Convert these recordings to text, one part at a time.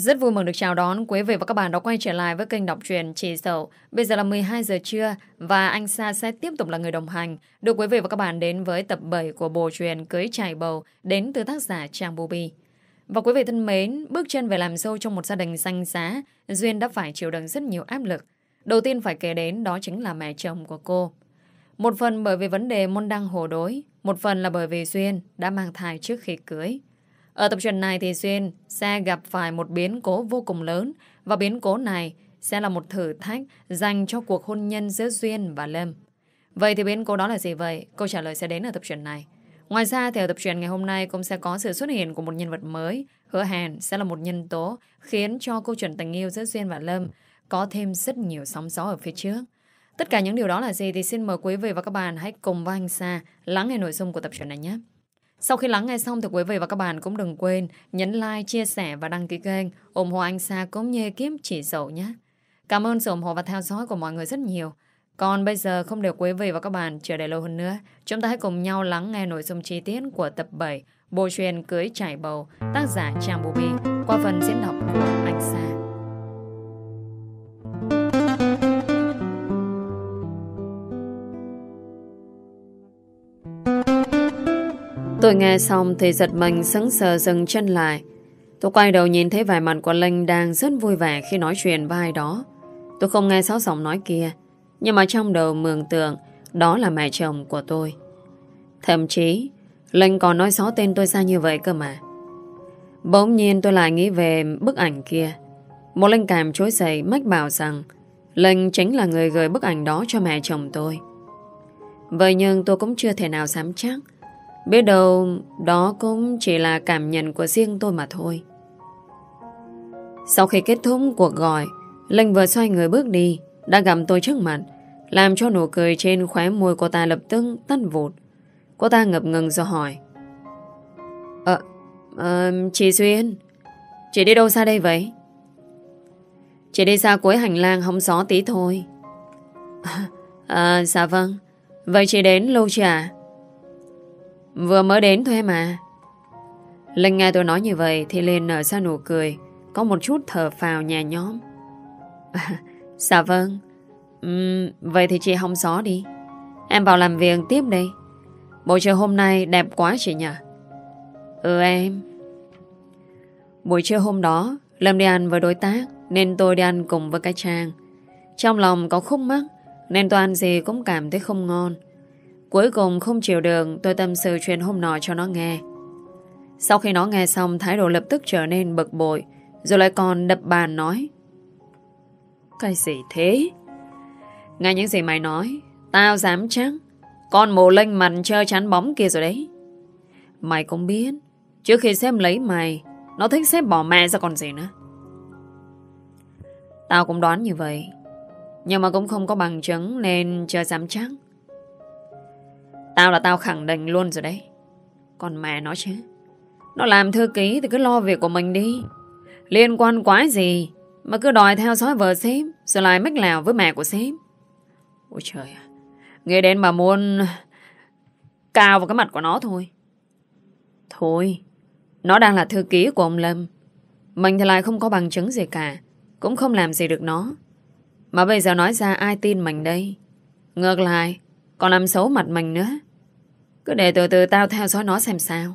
Rất vui mừng được chào đón quý vị và các bạn đã quay trở lại với kênh đọc truyện Chị sầu. Bây giờ là 12 giờ trưa và anh Sa sẽ tiếp tục là người đồng hành đưa quý vị và các bạn đến với tập 7 của bộ truyện Cưới Trải Bầu đến từ tác giả Trang Bubi. Và quý vị thân mến, bước chân về làm dâu trong một gia đình xanh xá, Duyên đã phải chịu đựng rất nhiều áp lực. Đầu tiên phải kể đến đó chính là mẹ chồng của cô. Một phần bởi vì vấn đề môn đăng hồ đối, một phần là bởi vì Duyên đã mang thai trước khi cưới. Ở tập truyện này thì Duyên sẽ gặp phải một biến cố vô cùng lớn và biến cố này sẽ là một thử thách dành cho cuộc hôn nhân giữa Duyên và Lâm. Vậy thì biến cố đó là gì vậy? Câu trả lời sẽ đến ở tập truyện này. Ngoài ra thì ở tập truyện ngày hôm nay cũng sẽ có sự xuất hiện của một nhân vật mới. Hứa hẹn sẽ là một nhân tố khiến cho câu chuyện tình yêu giữa Duyên và Lâm có thêm rất nhiều sóng gió ở phía trước. Tất cả những điều đó là gì thì xin mời quý vị và các bạn hãy cùng với anh Sa lắng nghe nội dung của tập truyện này nhé. Sau khi lắng nghe xong thì quý vị và các bạn cũng đừng quên nhấn like, chia sẻ và đăng ký kênh ủng hộ anh Sa cũng như kiếm chỉ dậu nhé. Cảm ơn sự ủng hộ và theo dõi của mọi người rất nhiều. Còn bây giờ không để quý vị và các bạn chờ đợi lâu hơn nữa, chúng ta hãy cùng nhau lắng nghe nội dung chi tiết của tập 7 Bộ truyền Cưới Trải Bầu tác giả Trang Bùi qua phần diễn đọc của anh Sa. Tôi nghe xong thì giật mình sững sờ dừng chân lại. Tôi quay đầu nhìn thấy vài mặt của Linh đang rất vui vẻ khi nói chuyện với ai đó. Tôi không nghe sáu giọng nói kia, nhưng mà trong đầu mường tượng đó là mẹ chồng của tôi. Thậm chí, Linh còn nói xó tên tôi ra như vậy cơ mà. Bỗng nhiên tôi lại nghĩ về bức ảnh kia. Một linh cảm chối dậy mách bảo rằng Linh chính là người gửi bức ảnh đó cho mẹ chồng tôi. Vậy nhưng tôi cũng chưa thể nào dám chắc Biết đâu đó cũng chỉ là cảm nhận của riêng tôi mà thôi. Sau khi kết thúc cuộc gọi, Linh vừa xoay người bước đi, đã gặp tôi trước mặt, làm cho nụ cười trên khóe môi cô ta lập tức tắt vụt. Cô ta ngập ngừng rồi hỏi. Ờ, à, chị Xuyên, chị đi đâu xa đây vậy? Chị đi xa cuối hành lang hóng gió tí thôi. À, dạ vâng, vậy chị đến lâu chưa à? Vừa mới đến thôi mà. Linh nghe tôi nói như vậy Thì liền nở ra nụ cười Có một chút thở phào nhà nhóm à, Dạ vâng. Uhm, Vậy thì chị hong gió đi. Em vào làm việc tiếp đi Buổi trưa hôm nay đẹp quá chị nhỉ? Ừ em. Buổi trưa hôm đó Lâm đi ăn với đối tác Nên tôi đi ăn cùng với cái Trang. Trong lòng có khúc mắc Nên tôi ăn gì cũng cảm thấy không ngon. Cuối cùng không chịu đường, Tôi tâm sự chuyện hôm nọ cho nó nghe. Sau khi nó nghe xong Thái độ lập tức trở nên bực bội Rồi lại còn đập bàn nói. Cái gì thế? Nghe những gì mày nói Tao dám chắc Con mồ lênh mặt chơi chán bóng kia rồi đấy. Mày cũng biết Trước khi xem lấy mày Nó thích xếp bỏ mẹ ra còn gì nữa. Tao cũng đoán như vậy Nhưng mà cũng không có bằng chứng Nên chưa dám chắc. Tao là tao khẳng định luôn rồi đấy. Còn mẹ nó chứ. Nó làm thư ký thì cứ lo việc của mình đi. Liên quan quái gì Mà cứ đòi theo dõi vợ sếp Rồi lại mách lào với mẹ của sếp. Ôi trời ạ. Nghe đến mà muốn Cao vào cái mặt của nó thôi. Thôi, Nó đang là thư ký của ông Lâm. Mình thì lại không có bằng chứng gì cả, Cũng không làm gì được nó. Mà bây giờ nói ra ai tin mình đây? Ngược lại, Còn làm xấu mặt mình nữa cứ để từ từ tao theo dõi nó xem sao.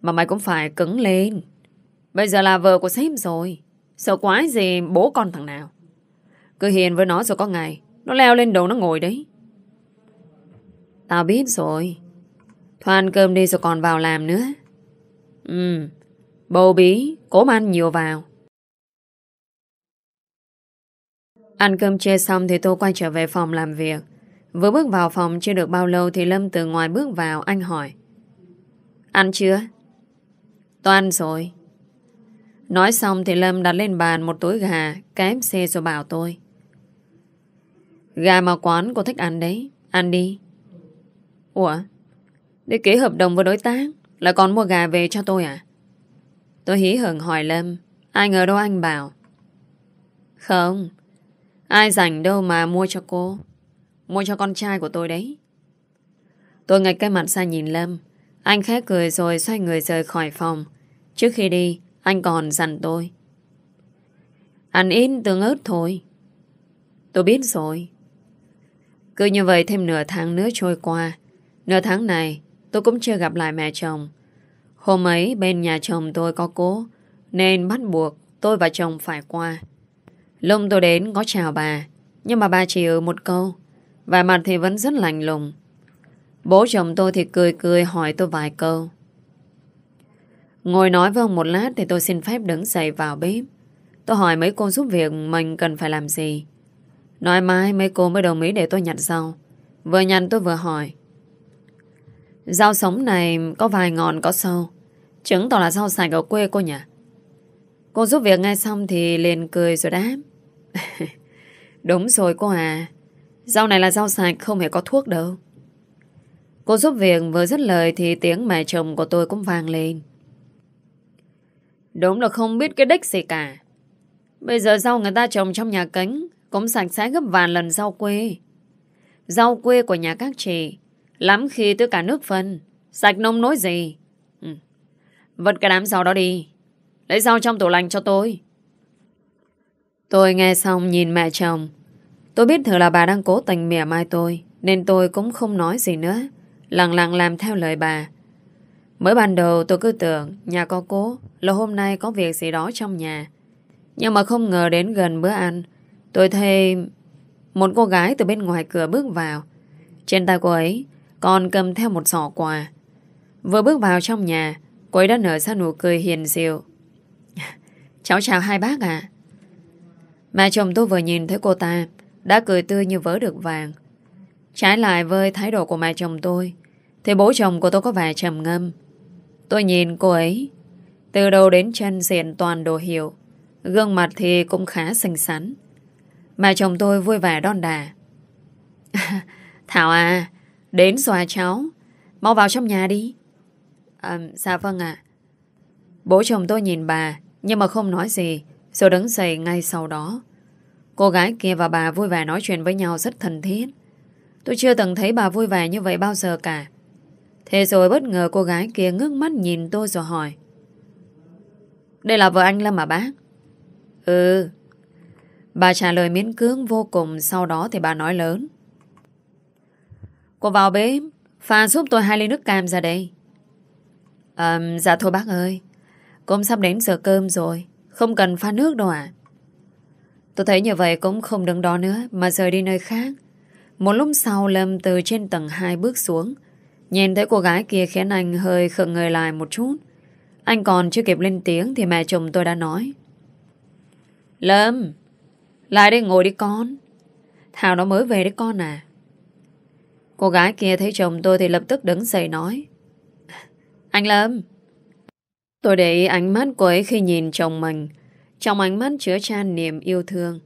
Mà mày cũng phải cứng lên. Bây giờ là vợ của sếp rồi. Sợ quái gì bố con thằng nào. Cứ hiền với nó rồi có ngày, Nó leo lên đầu nó ngồi đấy. Tao biết rồi. Thôi ăn cơm đi rồi còn vào làm nữa. Ừ Bầu bí, Cố mà ăn nhiều vào. Ăn cơm chia xong thì tôi quay trở về phòng làm việc. Vừa bước vào phòng chưa được bao lâu thì Lâm từ ngoài bước vào, anh hỏi. Ăn chưa? Tôi ăn rồi. Nói xong thì Lâm đặt lên bàn một túi gà KFC rồi bảo tôi. Gà mà quán cô thích ăn đấy. Ăn đi. Ủa? Để ký hợp đồng với đối tác, là còn mua gà về cho tôi à? Tôi hí hưởng hỏi Lâm. Ai ngờ đâu anh bảo. Không. Ai rảnh đâu mà mua cho cô. Mua cho con trai của tôi đấy Tôi ngạch cái mặt ra nhìn Lâm Anh khẽ cười rồi xoay người rời khỏi phòng Trước khi đi, Anh còn dặn tôi. Ăn ít tương ớt thôi. Tôi biết rồi. Cứ như vậy thêm nửa tháng nữa trôi qua. Nửa tháng này, tôi cũng chưa gặp lại mẹ chồng. Hôm ấy, bên nhà chồng tôi có cố, nên bắt buộc tôi và chồng phải qua. Lúc tôi đến, có chào bà nhưng mà bà chỉ ở một câu và mặt thì vẫn rất lành lùng. Bố chồng tôi thì cười cười hỏi tôi vài câu. Ngồi nói với ông một lát thì tôi xin phép đứng dậy vào bếp. Tôi hỏi mấy cô giúp việc mình cần phải làm gì. Nói mai mấy cô mới đồng ý để tôi nhặt rau. Vừa nhặt tôi vừa hỏi. Rau sống này có vài ngọn có sâu. Chứng tỏ là rau sạch ở quê cô nhỉ? Cô giúp việc nghe xong thì liền cười rồi đáp. Đúng rồi cô à. Rau này là rau sạch, không hề có thuốc đâu. Cô giúp việc, vừa dứt lời thì tiếng mẹ chồng của tôi cũng vang lên. Đúng là không biết cái đích gì cả. Bây giờ rau người ta trồng trong nhà cánh cũng sạch sẽ gấp vàn lần rau quê. Rau quê của nhà các chị, lắm khi tới cả nước phân. Sạch nông nối gì. Ừ. Vật cái đám rau đó đi. Lấy rau trong tủ lạnh cho tôi. Tôi nghe xong nhìn mẹ chồng. Tôi biết thừa là bà đang cố tình mỉa mai tôi. Nên tôi cũng không nói gì nữa. Lặng lặng làm theo lời bà. Mới ban đầu tôi cứ tưởng nhà có cố là hôm nay có việc gì đó trong nhà. Nhưng mà không ngờ đến gần bữa ăn, tôi thấy một cô gái từ bên ngoài cửa bước vào. Trên tay cô ấy còn cầm theo một sọ quà. Vừa bước vào trong nhà, cô ấy đã nở ra nụ cười hiền diệu. Cháu chào hai bác ạ. Mẹ chồng tôi vừa nhìn thấy cô ta đã cười tươi như vỡ được vàng. Trái lại với thái độ của mẹ chồng tôi thì bố chồng của tôi có vẻ trầm ngâm. Tôi nhìn cô ấy từ đầu đến chân diện toàn đồ hiệu Gương mặt thì cũng khá xinh xắn. Mẹ chồng tôi vui vẻ đon đà. Thảo à Đến rồi cháu Mau vào trong nhà đi. À, Dạ vâng ạ. Bố chồng tôi nhìn bà Nhưng mà không nói gì Rồi đứng dậy ngay sau đó. Cô gái kia và bà vui vẻ nói chuyện với nhau rất thân thiết. Tôi chưa từng thấy bà vui vẻ như vậy bao giờ cả. Thế rồi bất ngờ cô gái kia ngước mắt nhìn tôi rồi hỏi. Đây là vợ anh Lâm mà bác? Ừ. Bà trả lời miễn cưỡng vô cùng Sau đó thì bà nói lớn. Cô vào bếp Pha giúp tôi hai ly nước cam ra đây. À, Dạ thôi bác ơi Cũng sắp đến giờ cơm rồi Không cần pha nước đâu ạ. Tôi thấy như vậy cũng không đứng đó nữa Mà rời đi nơi khác Một lúc sau Lâm từ trên tầng 2 bước xuống Nhìn thấy cô gái kia khiến anh hơi khựng người lại một chút. Anh còn chưa kịp lên tiếng thì mẹ chồng tôi đã nói. Lâm, lại đây ngồi đi con. Thảo nó mới về đấy con à. Cô gái kia thấy chồng tôi thì lập tức đứng dậy nói. Anh Lâm. Tôi để ý ánh mắt của ấy khi nhìn chồng mình. Trong ánh mắt chứa chan niềm yêu thương.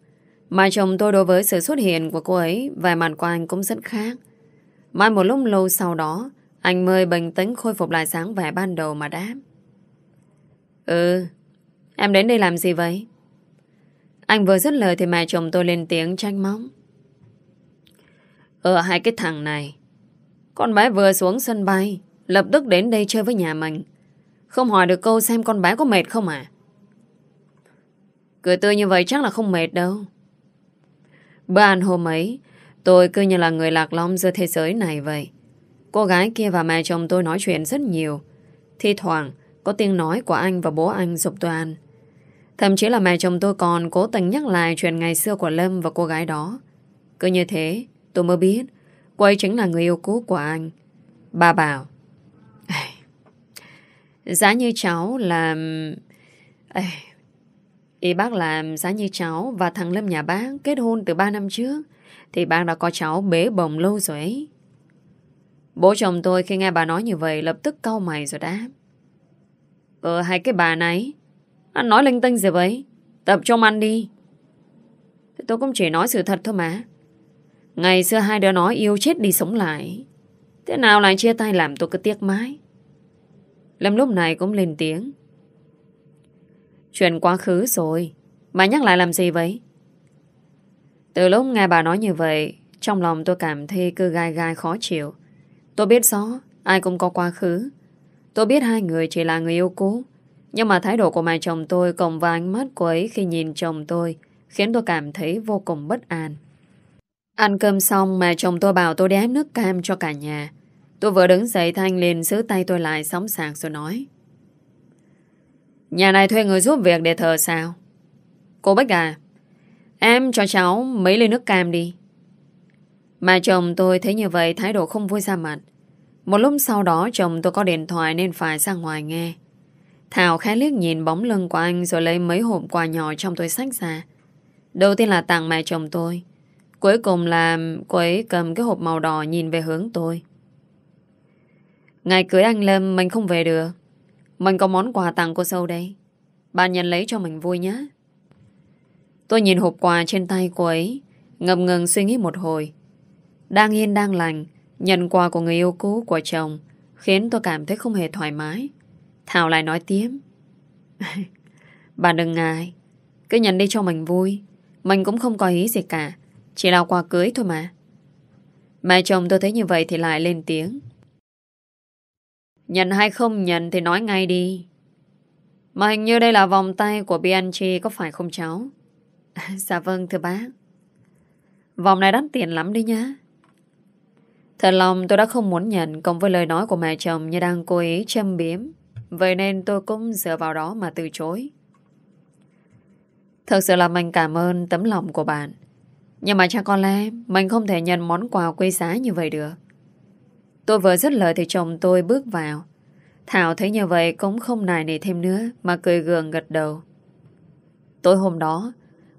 Mà chồng tôi đối với sự xuất hiện của cô ấy vài mặt của anh cũng rất khác. Mai một lúc lâu sau đó, Anh mới bình tĩnh khôi phục lại sáng vẻ ban đầu mà đáp. Ừ Em đến đây làm gì vậy? Anh vừa dứt lời thì mẹ chồng tôi lên tiếng tranh móng Ở hai cái thằng này, Con bé vừa xuống sân bay, Lập tức đến đây chơi với nhà mình. Không hỏi được câu xem con bé có mệt không à? Cười tươi như vậy chắc là không mệt đâu Ban hôm ấy Tôi cứ như là người lạc lõng giữa thế giới này vậy. Cô gái kia và mẹ chồng tôi nói chuyện rất nhiều. Thi thoảng, có tiếng nói của anh và bố anh dục tôi. Thậm chí là mẹ chồng tôi còn cố tình nhắc lại chuyện ngày xưa của Lâm và cô gái đó. Cứ như thế, tôi mới biết cô ấy chính là người yêu cũ của anh. Bà bảo Giá như cháu là... Ý bác làm giá như cháu và thằng Lâm nhà bác kết hôn từ 3 năm trước thì bác đã có cháu bế bồng lâu rồi ấy. Bố chồng tôi khi nghe bà nói như vậy lập tức cau mày rồi đáp. Ờ hai cái bà này, anh nói linh tinh gì vậy? Tập trung ăn đi. Thì tôi cũng chỉ nói sự thật thôi mà. Ngày xưa hai đứa nói yêu chết đi sống lại. Thế nào lại chia tay làm tôi cứ tiếc mãi. Lâm lúc này cũng lên tiếng. Chuyện quá khứ rồi. bà nhắc lại làm gì vậy? Từ lúc nghe bà nói như vậy, trong lòng tôi cảm thấy cứ gai gai khó chịu. Tôi biết rõ, ai cũng có quá khứ. Tôi biết hai người chỉ là người yêu cũ. Nhưng mà thái độ của mẹ chồng tôi Cộng với ánh mắt của ấy khi nhìn chồng tôi Khiến tôi cảm thấy vô cùng bất an Ăn cơm xong Mẹ chồng tôi bảo tôi đem nước cam cho cả nhà Tôi vừa đứng dậy Thanh liền giữ tay tôi lại sóng sạc rồi nói Nhà này thuê người giúp việc để thờ sao? Cô Bách à Em cho cháu mấy ly nước cam đi. Mà chồng tôi thấy như vậy Thái độ không vui ra mặt. Một lúc sau đó chồng tôi có điện thoại Nên phải ra ngoài nghe. Thảo khẽ liếc nhìn bóng lưng của anh Rồi lấy mấy hộp quà nhỏ trong túi sách ra. Đầu tiên là tặng mẹ chồng tôi, Cuối cùng là cô ấy cầm cái hộp màu đỏ nhìn về hướng tôi. Ngày cưới anh Lâm mình không về được. Mình có món quà tặng cô sâu đây. Bà nhận lấy cho mình vui nhé. Tôi nhìn hộp quà trên tay cô ấy, Ngập ngừng suy nghĩ một hồi. Đang yên đang lành, Nhận quà của người yêu cũ của chồng, Khiến tôi cảm thấy không hề thoải mái. Thảo lại nói tiếp. Bà đừng ngại, Cứ nhận đi cho mình vui. Mình cũng không có ý gì cả, Chỉ là quà cưới thôi mà. Mẹ chồng tôi thấy như vậy thì lại lên tiếng. Nhận hay không nhận thì nói ngay đi. Mà hình như đây là vòng tay của Bianchi, có phải không cháu? dạ vâng thưa bác. Vòng này đắt tiền lắm đi nhá. Thật lòng tôi đã không muốn nhận, Cộng với lời nói của mẹ chồng Như đang cố ý châm biếm. Vậy nên tôi cũng dựa vào đó mà từ chối. Thật sự là mình cảm ơn tấm lòng của bạn. Nhưng mà cha con lẽ Mình không thể nhận món quà quý giá như vậy được. Tôi vừa dứt lời Thì chồng tôi bước vào. Thảo thấy như vậy cũng không nài nỉ thêm nữa, Mà cười gượng gật đầu. Tối hôm đó,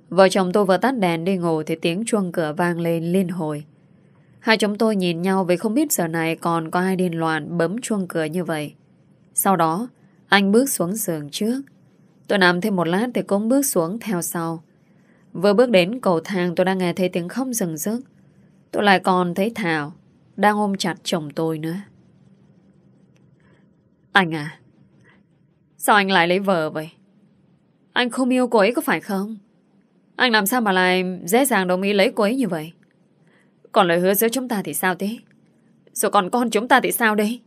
Vợ chồng tôi vừa tắt đèn đi ngủ Thì tiếng chuông cửa vang lên liên hồi. Hai chúng tôi nhìn nhau Vì không biết giờ này còn có ai điên loạn Bấm chuông cửa như vậy. Sau đó, anh bước xuống giường trước. Tôi nằm thêm một lát Thì cũng bước xuống theo sau. Vừa bước đến cầu thang tôi đang nghe thấy tiếng không dừng dứt Tôi lại còn thấy Thảo. Đang ôm chặt chồng tôi nữa Anh à Sao anh lại lấy vợ vậy Anh không yêu cô ấy có phải không anh làm sao mà lại dễ dàng đồng ý lấy cô ấy như vậy? Còn lời hứa giữa chúng ta thì sao thế? Rồi còn con chúng ta thì sao đây?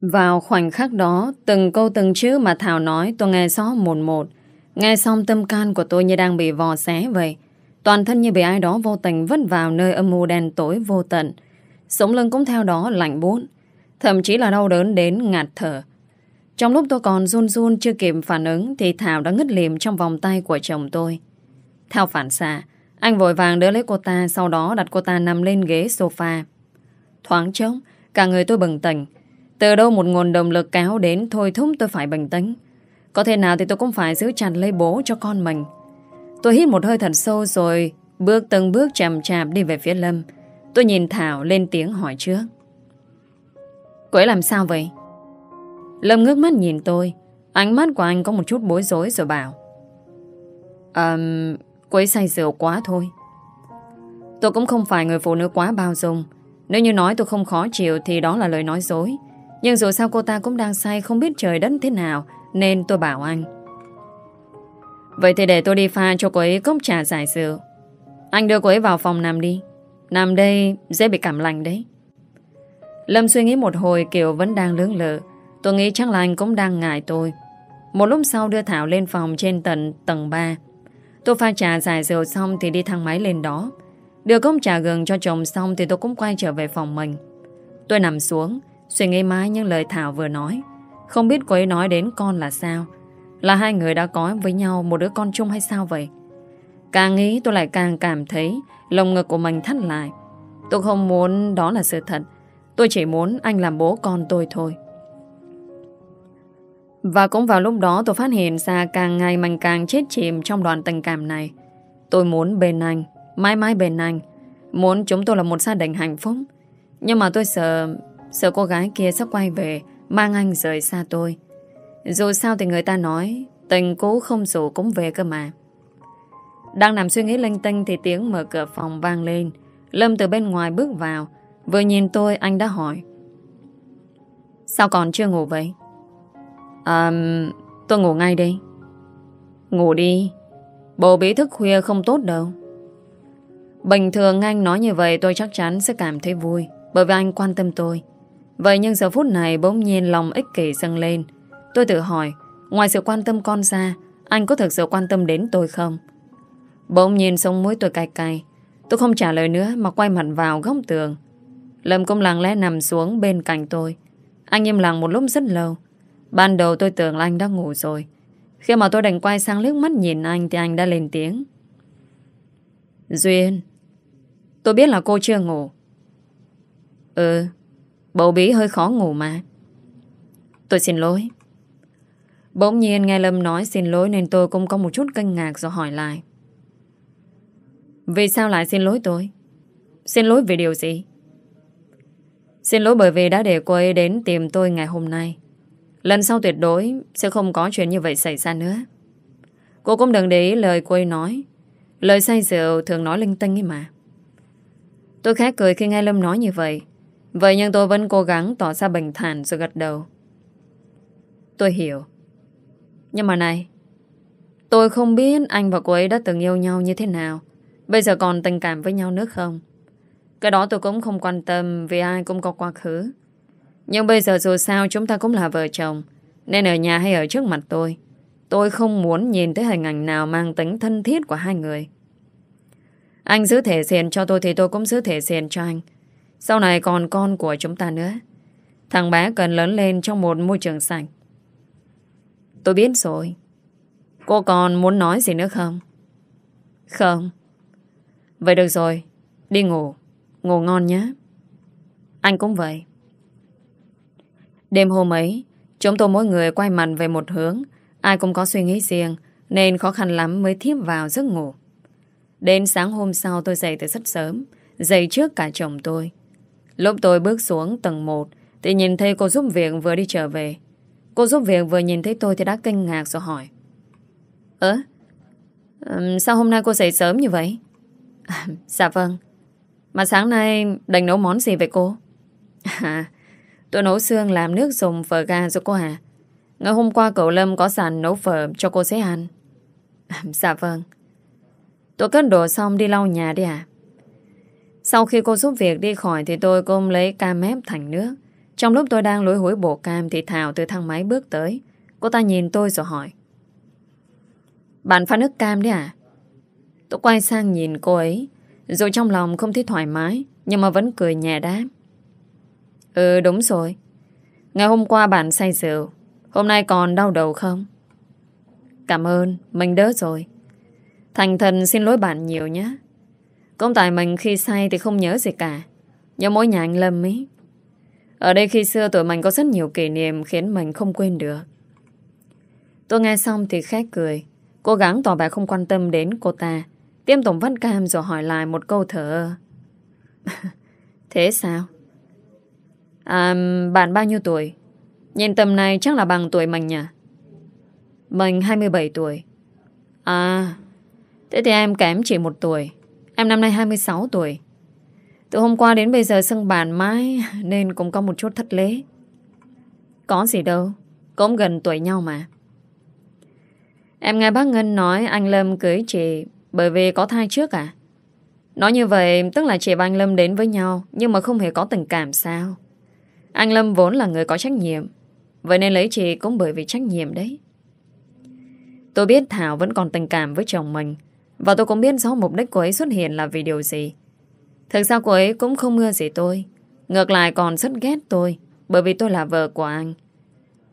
Vào khoảnh khắc đó, từng câu từng chữ mà Thảo nói tôi nghe rõ một một. Nghe xong tâm can của tôi như đang bị vò xé vậy. Toàn thân như bị ai đó vô tình vứt vào nơi âm mưu đen tối vô tận. Sống lưng cũng theo đó lạnh buốt. Thậm chí là đau đớn đến ngạt thở. Trong lúc tôi còn run run chưa kịp phản ứng thì Thảo đã ngất liềm trong vòng tay của chồng tôi. Theo phản xạ, anh vội vàng đỡ lấy cô ta, sau đó đặt cô ta nằm lên ghế sofa. Thoáng trống, cả người tôi bừng tỉnh. Từ đâu một nguồn động lực kéo đến thôi thúc tôi phải bình tĩnh. Có thể nào thì tôi cũng phải giữ chặt lấy bố cho con mình. Tôi hít một hơi thật sâu rồi bước từng bước chậm chạp đi về phía Lâm. Tôi nhìn Thảo lên tiếng hỏi trước. Cô ấy làm sao vậy? Lâm ngước mắt nhìn tôi. Ánh mắt của anh có một chút bối rối rồi bảo. Um, Cô ấy say rượu quá thôi Tôi cũng không phải người phụ nữ quá bao dung Nếu như nói tôi không khó chịu Thì đó là lời nói dối Nhưng dù sao cô ta cũng đang say Không biết trời đất thế nào Nên tôi bảo anh Vậy thì để tôi đi pha cho cô ấy cốc trà giải rượu Anh đưa cô ấy vào phòng nằm đi Nằm đây dễ bị cảm lạnh đấy Lâm suy nghĩ một hồi kiều vẫn đang lưỡng lự Tôi nghĩ chắc là anh cũng đang ngại tôi Một lúc sau đưa Thảo lên phòng trên tận tầng 3 Tôi pha trà giải rượu xong thì đi thang máy lên đó. Đưa cốc trà gừng cho chồng xong thì tôi cũng quay trở về phòng mình. Tôi nằm xuống, suy nghĩ mãi những lời Thảo vừa nói. Không biết cô ấy nói đến con là sao. Là hai người đã có với nhau một đứa con chung hay sao vậy? Càng nghĩ tôi lại càng cảm thấy lồng ngực của mình thắt lại. Tôi không muốn đó là sự thật. Tôi chỉ muốn anh làm bố con tôi thôi. Và cũng vào lúc đó tôi phát hiện ra càng ngày mình càng chết chìm trong đoạn tình cảm này. Tôi muốn bên anh, mãi mãi bên anh. Muốn chúng tôi là một gia đình hạnh phúc. Nhưng mà tôi sợ, sợ cô gái kia sắp quay về, mang anh rời xa tôi. Dù sao thì người ta nói, tình cũ không dù cũng về cơ mà. Đang nằm suy nghĩ linh tinh thì tiếng mở cửa phòng vang lên. Lâm từ bên ngoài bước vào. Vừa nhìn tôi anh đã hỏi. Sao còn chưa ngủ vậy? À, tôi ngủ ngay đi. Ngủ đi. bộ bí thức khuya không tốt đâu. Bình thường anh nói như vậy tôi chắc chắn sẽ cảm thấy vui bởi vì anh quan tâm tôi. Vậy nhưng giờ phút này bỗng nhiên lòng ích kỷ dâng lên. Tôi tự hỏi Ngoài sự quan tâm con ra Anh có thực sự quan tâm đến tôi không Bỗng nhìn sông mũi tôi cay cay. Tôi không trả lời nữa Mà quay mặt vào góc tường. Lâm cũng lặng lẽ nằm xuống bên cạnh tôi. Anh im lặng một lúc rất lâu. Ban đầu tôi tưởng là anh đã ngủ rồi. Khi mà tôi đành quay sang liếc mắt nhìn anh Thì anh đã lên tiếng. Duyên, Tôi biết là cô chưa ngủ. Ừ Bầu bí hơi khó ngủ mà. Tôi xin lỗi. Bỗng nhiên nghe Lâm nói xin lỗi Nên tôi cũng có một chút kinh ngạc rồi hỏi lại. Vì sao lại xin lỗi tôi? Xin lỗi vì điều gì? Xin lỗi bởi vì đã để cô ấy đến tìm tôi ngày hôm nay. Lần sau tuyệt đối Sẽ không có chuyện như vậy xảy ra nữa. Cô cũng đừng để ý lời cô ấy nói. Lời say rượu thường nói linh tinh ấy mà. Tôi khá cười khi nghe Lâm nói như vậy. Vậy nhưng tôi vẫn cố gắng tỏ ra bình thản rồi gật đầu. Tôi hiểu. Nhưng mà này, Tôi không biết anh và cô ấy đã từng yêu nhau như thế nào. Bây giờ còn tình cảm với nhau nữa không? Cái đó tôi cũng không quan tâm Vì ai cũng có quá khứ. Nhưng bây giờ dù sao chúng ta cũng là vợ chồng, Nên ở nhà hay ở trước mặt tôi Tôi không muốn nhìn thấy hình ảnh nào Mang tính thân thiết của hai người. Anh giữ thể diện cho tôi Thì tôi cũng giữ thể diện cho anh. Sau này còn con của chúng ta nữa. Thằng bé cần lớn lên trong một môi trường sạch. Tôi biết rồi. Cô còn muốn nói gì nữa không? Không. Vậy được rồi, Đi ngủ Ngủ ngon nhé. Anh cũng vậy. Đêm hôm ấy, Chúng tôi mỗi người quay mặt về một hướng, Ai cũng có suy nghĩ riêng, Nên khó khăn lắm mới thiếp vào giấc ngủ. Đến sáng hôm sau tôi dậy từ rất sớm, Dậy trước cả chồng tôi. Lúc tôi bước xuống tầng 1 Thì nhìn thấy cô giúp việc vừa đi trở về. Cô giúp việc vừa nhìn thấy tôi Thì đã kinh ngạc rồi hỏi. Ơ Sao hôm nay cô dậy sớm như vậy? À, Dạ vâng. Mà sáng nay đành nấu món gì vậy cô? À Tôi nấu xương làm nước dùng phở gà cho cô à Ngày hôm qua cậu Lâm có sàn nấu phở cho cô sẽ ăn. À, Dạ vâng. Tôi cất đồ xong đi lau nhà đi à Sau khi cô giúp việc đi khỏi Thì tôi cũng lấy cam ép thành nước. Trong lúc tôi đang lối hối bộ cam Thì Thảo từ thang máy bước tới. Cô ta nhìn tôi rồi hỏi. Bạn pha nước cam đấy à Tôi quay sang nhìn cô ấy. Rồi trong lòng không thấy thoải mái, Nhưng mà vẫn cười nhẹ đáp. Ừ đúng rồi. Ngày hôm qua bạn say rượu. Hôm nay còn đau đầu không? Cảm ơn, Mình đỡ rồi. Thành thần xin lỗi bạn nhiều nhé. Công tại mình khi say thì không nhớ gì cả. Nhớ mỗi nhà anh Lâm ấy Ở đây khi xưa tụi mình có rất nhiều kỷ niệm Khiến mình không quên được. Tôi nghe xong thì khét cười. Cố gắng tỏ vẻ không quan tâm đến cô ta. Tiêm tổng văn cam rồi hỏi lại một câu thở Thế sao? À, bạn bao nhiêu tuổi? Nhìn tầm này chắc là bằng tuổi mình nhỉ? Mình 27 tuổi À Thế thì em kém chỉ một tuổi Em năm nay 26 tuổi Từ hôm qua đến bây giờ sân bàn mãi Nên cũng có một chút thất lễ Có gì đâu Cũng gần tuổi nhau mà Em nghe bác Ngân nói Anh Lâm cưới chị bởi vì có thai trước à? Nói như vậy, tức là chị và anh Lâm đến với nhau, Nhưng mà không hề có tình cảm sao? Anh Lâm vốn là người có trách nhiệm, Vậy nên lấy chị cũng bởi vì trách nhiệm đấy. Tôi biết Thảo vẫn còn tình cảm với chồng mình, Và tôi cũng biết rõ mục đích cô ấy xuất hiện là vì điều gì. Thực ra cô ấy cũng không mưa gì tôi, Ngược lại còn rất ghét tôi, Bởi vì tôi là vợ của anh.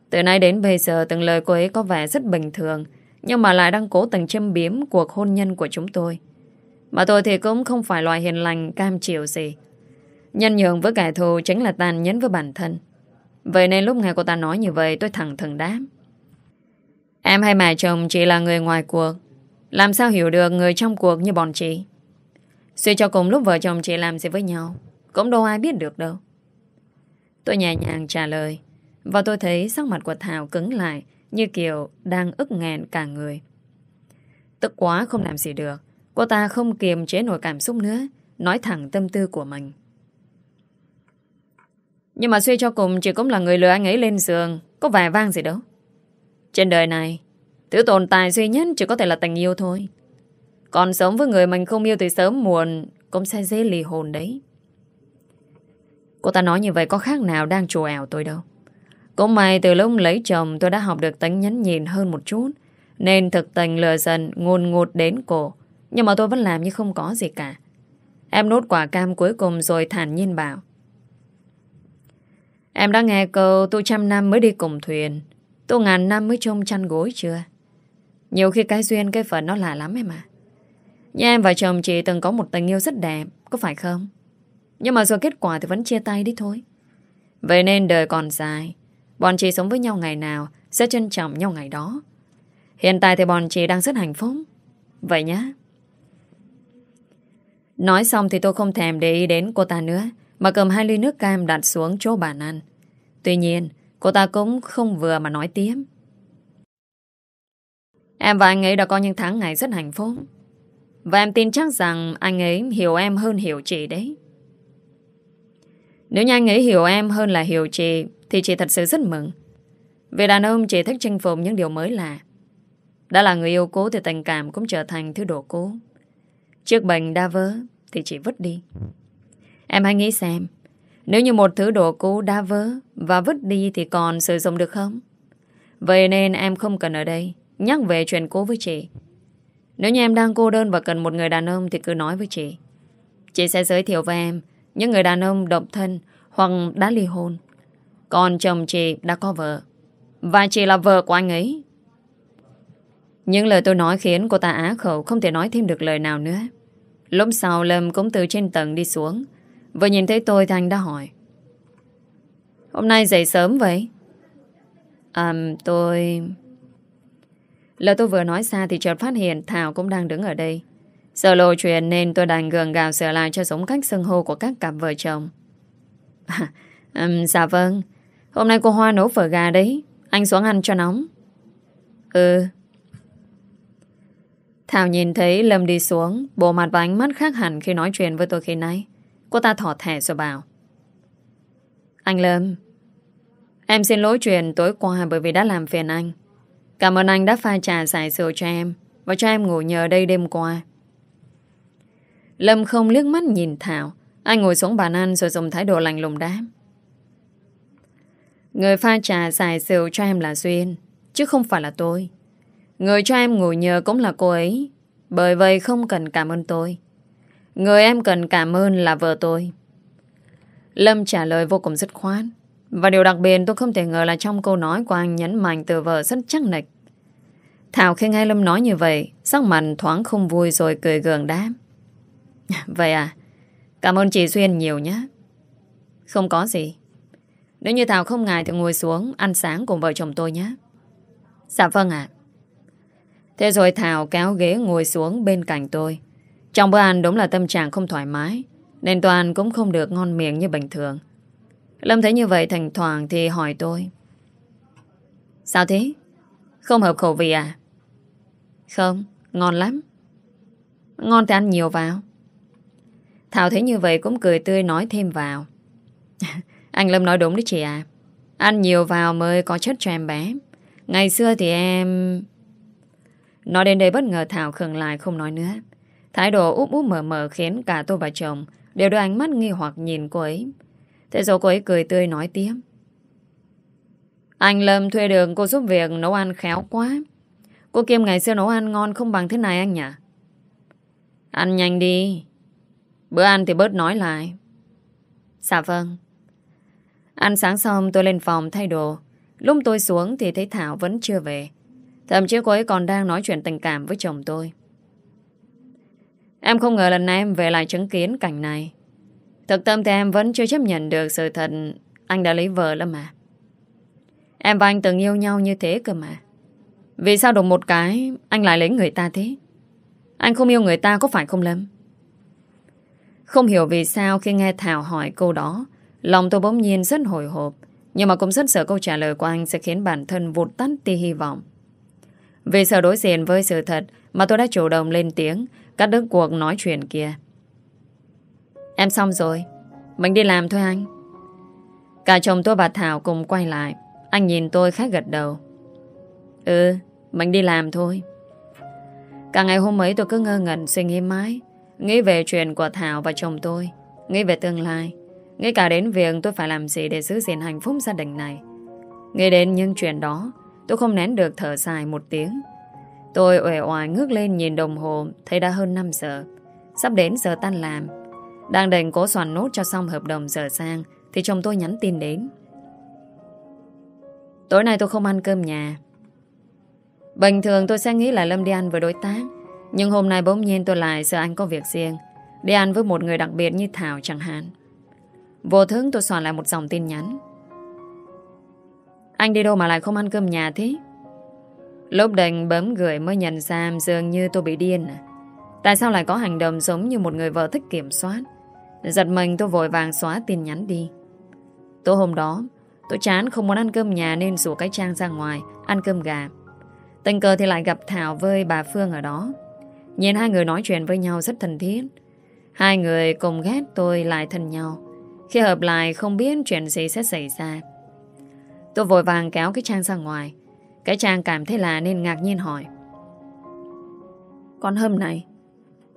Từ nay đến bây giờ, từng lời cô ấy có vẻ rất bình thường nhưng mà lại đang cố tình châm biếm cuộc hôn nhân của chúng tôi. Mà tôi thì cũng không phải loại hiền lành, cam chịu gì. Nhân nhượng với kẻ thù chính là tàn nhẫn với bản thân. Vậy nên lúc nghe cô ta nói như vậy, tôi thẳng thừng đáp. Em hay mẹ chồng chỉ là người ngoài cuộc. Làm sao hiểu được người trong cuộc như bọn chị? Suy cho cùng lúc vợ chồng chị làm gì với nhau, Cũng đâu ai biết được đâu. Tôi nhẹ nhàng trả lời, Và tôi thấy sắc mặt của Thảo cứng lại như kiểu đang ức nghẹn cả người Tức quá không làm gì được Cô ta không kiềm chế nổi cảm xúc nữa Nói thẳng tâm tư của mình Nhưng mà suy cho cùng chỉ cũng là người lừa anh ấy lên giường Có vẻ vang gì đâu trên đời này, thứ tồn tại duy nhất chỉ có thể là tình yêu thôi. Còn sống với người mình không yêu từ sớm muộn cũng sẽ dễ lì hồn đấy. Cô ta nói như vậy có khác nào đang trù ảo tôi đâu. Cũng may từ lúc lấy chồng tôi đã học được tính nhấn nhìn hơn một chút. Nên thực tình lừa dần ngôn ngột đến cổ. Nhưng mà tôi vẫn làm như không có gì cả. Em nốt quả cam cuối cùng rồi thản nhiên bảo. Em đã nghe câu tôi trăm năm mới đi cùng thuyền. Tôi ngàn năm mới trông chăn gối chưa? Nhiều khi cái duyên cái phận nó lạ lắm em à. nhà em và chồng chị từng có một tình yêu rất đẹp, có phải không? Nhưng mà rồi kết quả thì vẫn chia tay đi thôi. Vậy nên đời còn dài. Bọn chị sống với nhau ngày nào sẽ trân trọng nhau ngày đó. Hiện tại thì bọn chị đang rất hạnh phúc. Vậy nhá. Nói xong thì tôi không thèm để ý đến cô ta nữa mà cầm hai ly nước cam đặt xuống chỗ bàn ăn. Tuy nhiên, cô ta cũng không vừa mà nói tiếp. Em và anh ấy đã có những tháng ngày rất hạnh phúc. Và em tin chắc rằng anh ấy hiểu em hơn hiểu chị đấy. Nếu như anh ấy hiểu em hơn là hiểu chị thì chị thật sự rất mừng. Vì đàn ông chỉ thích chinh phục những điều mới lạ. Đã là người yêu cố thì tình cảm cũng trở thành thứ đồ cố. Chiếc bệnh đa vỡ thì chị vứt đi. Em hãy nghĩ xem, nếu như một thứ đồ cũ đa vỡ và vứt đi thì còn sử dụng được không? Vậy nên em không cần ở đây nhắc về chuyện cũ với chị. Nếu như em đang cô đơn và cần một người đàn ông thì cứ nói với chị. Chị sẽ giới thiệu với em những người đàn ông độc thân hoặc đã ly hôn. Còn chồng chị đã có vợ. Và chị là vợ của anh ấy. Những lời tôi nói khiến cô ta á khẩu không thể nói thêm được lời nào nữa. Lúc sau Lâm cũng từ trên tầng đi xuống. Vừa nhìn thấy tôi thì anh đã hỏi. Hôm nay dậy sớm vậy? À, tôi... Lời tôi vừa nói xa thì chợt phát hiện Thảo cũng đang đứng ở đây. Sợ lộ chuyện nên tôi đành gường gào sửa lại cho giống cách xưng hô của các cặp vợ chồng. À, um, dạ vâng. Hôm nay cô Hoa nấu phở gà đấy. Anh xuống ăn cho nóng. Ừ. Thảo nhìn thấy Lâm đi xuống, bộ mặt và ánh mắt khác hẳn khi nói chuyện với tôi khi nãy. Cô ta thỏ thẻ rồi bảo. Anh Lâm, em xin lỗi chuyện tối qua bởi vì đã làm phiền anh. Cảm ơn anh đã pha trà giải rượu cho em và cho em ngủ nhờ đây đêm qua. Lâm không liếc mắt nhìn Thảo. Anh ngồi xuống bàn ăn rồi dùng thái độ lạnh lùng đáp. Người pha trà xài rượu cho em là Duyên, chứ không phải là tôi. Người cho em ngủ nhờ cũng là cô ấy, bởi vậy không cần cảm ơn tôi. Người em cần cảm ơn là vợ tôi. Lâm trả lời vô cùng dứt khoát. Và điều đặc biệt tôi không thể ngờ là trong câu nói của anh nhấn mạnh từ vợ rất chắc nịch. Thảo khi nghe Lâm nói như vậy, sắc mặt thoáng không vui rồi cười gượng đáp. Vậy à, cảm ơn chị Duyên nhiều nhé. Không có gì. Nếu như Thảo không ngại thì ngồi xuống ăn sáng cùng vợ chồng tôi nhé. Dạ vâng ạ. Thế rồi Thảo kéo ghế ngồi xuống bên cạnh tôi. Trong bữa ăn đúng là tâm trạng không thoải mái, nên toàn cũng không được ngon miệng như bình thường. Lâm thấy như vậy thỉnh thoảng thì hỏi tôi. Sao thế? Không hợp khẩu vị à? Không, ngon lắm. Ngon thì ăn nhiều vào. Thảo thấy như vậy cũng cười tươi nói thêm vào. Anh Lâm nói đúng đấy chị à. Ăn nhiều vào mới có chất cho em bé. Ngày xưa thì em... Nói đến đây bất ngờ Thảo khừng lại không nói nữa. Thái độ úp úp mở mở khiến cả tôi và chồng đều đưa ánh mắt nghi hoặc nhìn cô ấy. Thế rồi cô ấy cười tươi nói tiếp. Anh Lâm thuê đường cô giúp việc nấu ăn khéo quá. Cô Kim ngày xưa nấu ăn ngon không bằng thế này anh nhỉ? Ăn nhanh đi. Bữa ăn thì bớt nói lại. Dạ vâng. Ăn sáng xong tôi lên phòng thay đồ. Lúc tôi xuống thì thấy Thảo vẫn chưa về. Thậm chí cô ấy còn đang nói chuyện tình cảm với chồng tôi. Em không ngờ lần này em về lại chứng kiến cảnh này. Thực tâm thì em vẫn chưa chấp nhận được sự thật anh đã lấy vợ lắm mà. Em và anh từng yêu nhau như thế cơ mà. Vì sao đùng một cái, anh lại lấy người ta thế? Anh không yêu người ta có phải không Lâm? Không hiểu vì sao khi nghe Thảo hỏi câu đó, lòng tôi bỗng nhiên rất hồi hộp, nhưng mà cũng rất sợ câu trả lời của anh sẽ khiến bản thân vụt tắt tia hy vọng. Vì sợ đối diện với sự thật mà tôi đã chủ động lên tiếng, cắt đứt cuộc nói chuyện kia. Em xong rồi, mình đi làm thôi anh. Cả chồng tôi và Thảo cùng quay lại, anh nhìn tôi khá gật đầu. Ừ, mình đi làm thôi. Cả ngày hôm ấy tôi cứ ngơ ngẩn suy nghĩ mãi, nghĩ về chuyện của Thảo và chồng tôi, nghĩ về tương lai, nghĩ cả đến việc tôi phải làm gì để giữ gìn hạnh phúc gia đình này. nghĩ đến những chuyện đó, tôi không nén được thở dài một tiếng. Tôi uể oải ngước lên nhìn đồng hồ, thấy đã hơn 5 giờ. Sắp đến giờ tan làm. Đang định cố soạn nốt cho xong hợp đồng giờ sang, thì chồng tôi nhắn tin đến. Tối nay tôi không ăn cơm nhà. Bình thường tôi sẽ nghĩ là Lâm đi ăn với đối tác. Nhưng hôm nay bỗng nhiên tôi lại sợ anh có việc riêng. Đi ăn với một người đặc biệt như Thảo chẳng hạn. Vô thức tôi soạn lại một dòng tin nhắn. Anh đi đâu mà lại không ăn cơm nhà thế? Lúc đành bấm gửi mới nhận ra dường như tôi bị điên à. Tại sao lại có hành động giống như một người vợ thích kiểm soát? Giật mình tôi vội vàng xóa tin nhắn đi. Tối hôm đó, tôi chán không muốn ăn cơm nhà nên rủ cái trang ra ngoài, ăn cơm gà. Tình cờ thì lại gặp Thảo với bà Phương ở đó. Nhìn hai người nói chuyện với nhau rất thân thiết. Hai người cùng ghét tôi lại thân nhau. Khi hợp lại không biết chuyện gì sẽ xảy ra. Tôi vội vàng kéo cái trang ra ngoài. Cái trang cảm thấy lạ nên ngạc nhiên hỏi. Con hâm này,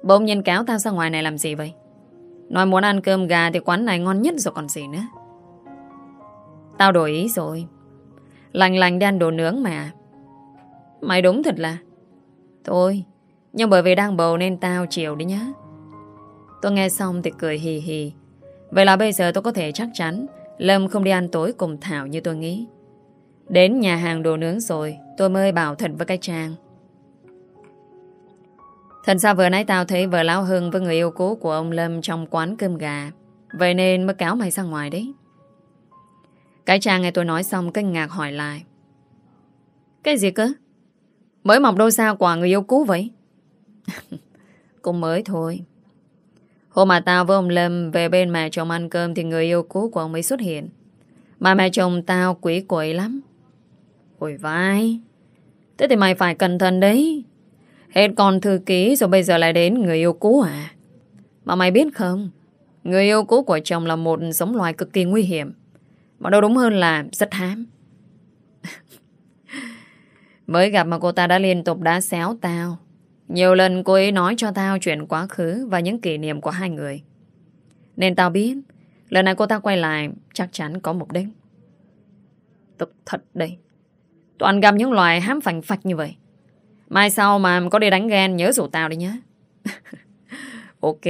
bỗng nhiên kéo tao ra ngoài này làm gì vậy? Nói muốn ăn cơm gà thì quán này ngon nhất rồi còn gì nữa. Tao đổi ý rồi. Lành lành đi ăn đồ nướng mà. Mày đúng thật là. Thôi, nhưng bởi vì đang bầu nên tao chiều đi nhá. Tôi nghe xong thì cười hì hì. Vậy là bây giờ tôi có thể chắc chắn Lâm không đi ăn tối cùng Thảo như tôi nghĩ. Đến nhà hàng đồ nướng rồi, tôi mới bảo thật với cái Trang. Thật ra vừa nãy tao thấy vợ Lão Hưng với người yêu cũ của ông Lâm trong quán cơm gà. Vậy nên mới cáo mày ra ngoài đấy. Cái Trang nghe tôi nói xong kinh ngạc hỏi lại. Cái gì cơ? Mới mọc đôi sao quả người yêu cũ vậy? Cũng mới thôi. Hôm mà tao với ông Lâm về bên mẹ chồng ăn cơm thì người yêu cũ của ông ấy xuất hiện. Mà mẹ chồng tao quỷ quậy lắm. Ôi vai. Thế thì mày phải cẩn thận đấy. Hết con thư ký rồi bây giờ lại đến người yêu cũ à? Mà mày biết không? Người yêu cũ của chồng là một giống loài cực kỳ nguy hiểm. Mà đâu đúng hơn là rất hám. Mới gặp mà cô ta đã liên tục đá xéo tao. Nhiều lần cô ấy nói cho tao chuyện quá khứ và những kỷ niệm của hai người. Nên tao biết, lần này cô ta quay lại chắc chắn có mục đích. Tức thật đây. Toàn gặp những loài hám phành phạch như vậy. Mai sau mà có đi đánh ghen nhớ rủ tao đi nhé. ok.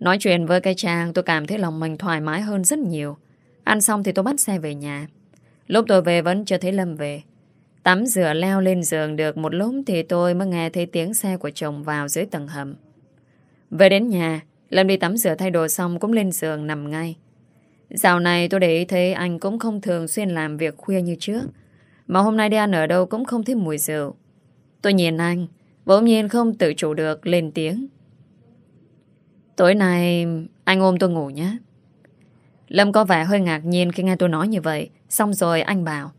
Nói chuyện với cái Trang tôi cảm thấy lòng mình thoải mái hơn rất nhiều. Ăn xong thì tôi bắt xe về nhà. Lúc tôi về vẫn chưa thấy Lâm về. Tắm rửa leo lên giường được một lúc thì tôi mới nghe thấy tiếng xe của chồng vào dưới tầng hầm. Về đến nhà, Lâm đi tắm rửa thay đồ xong cũng lên giường nằm ngay. Dạo này tôi để ý thấy anh cũng không thường xuyên làm việc khuya như trước. Mà hôm nay đi ăn ở đâu cũng không thấy mùi rượu. Tôi nhìn anh, bỗng nhiên không tự chủ được lên tiếng. Tối nay anh ôm tôi ngủ nhé. Lâm có vẻ hơi ngạc nhiên khi nghe tôi nói như vậy. Xong rồi anh bảo.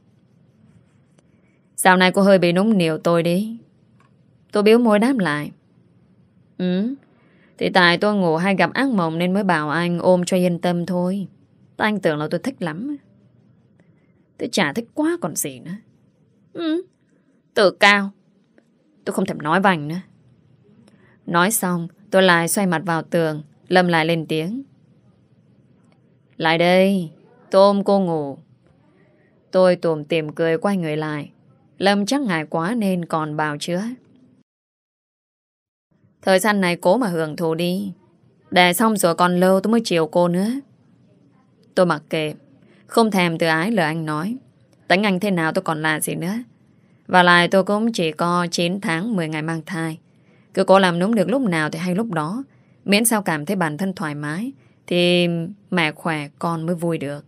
Dạo này cô hơi bị núng niệu tôi đi. Tôi biếu môi đáp lại. Ừ Thì tại tôi ngủ hay gặp ác mộng Nên mới bảo anh ôm cho yên tâm thôi. Tôi anh tưởng là tôi thích lắm. Tôi chả thích quá còn gì nữa. Ừ Tự cao. Tôi không thèm nói với anh nữa. Nói xong, tôi lại xoay mặt vào tường, Lâm lại lên tiếng. Lại đây, Tôi ôm cô ngủ. Tôi tùm tìm cười quay người lại. Lâm chắc ngại quá nên còn bào chữa. Thời gian này cố mà hưởng thụ đi. Để xong rồi còn lâu tôi mới chiều cô nữa. Tôi mặc kệ. Không thèm từ ái lời anh nói. Tính anh thế nào tôi còn là gì nữa. Và lại tôi cũng chỉ có 9 tháng 10 ngày mang thai. Cứ cố làm đúng được lúc nào thì hay lúc đó. Miễn sao cảm thấy bản thân thoải mái, thì mẹ khỏe con mới vui được.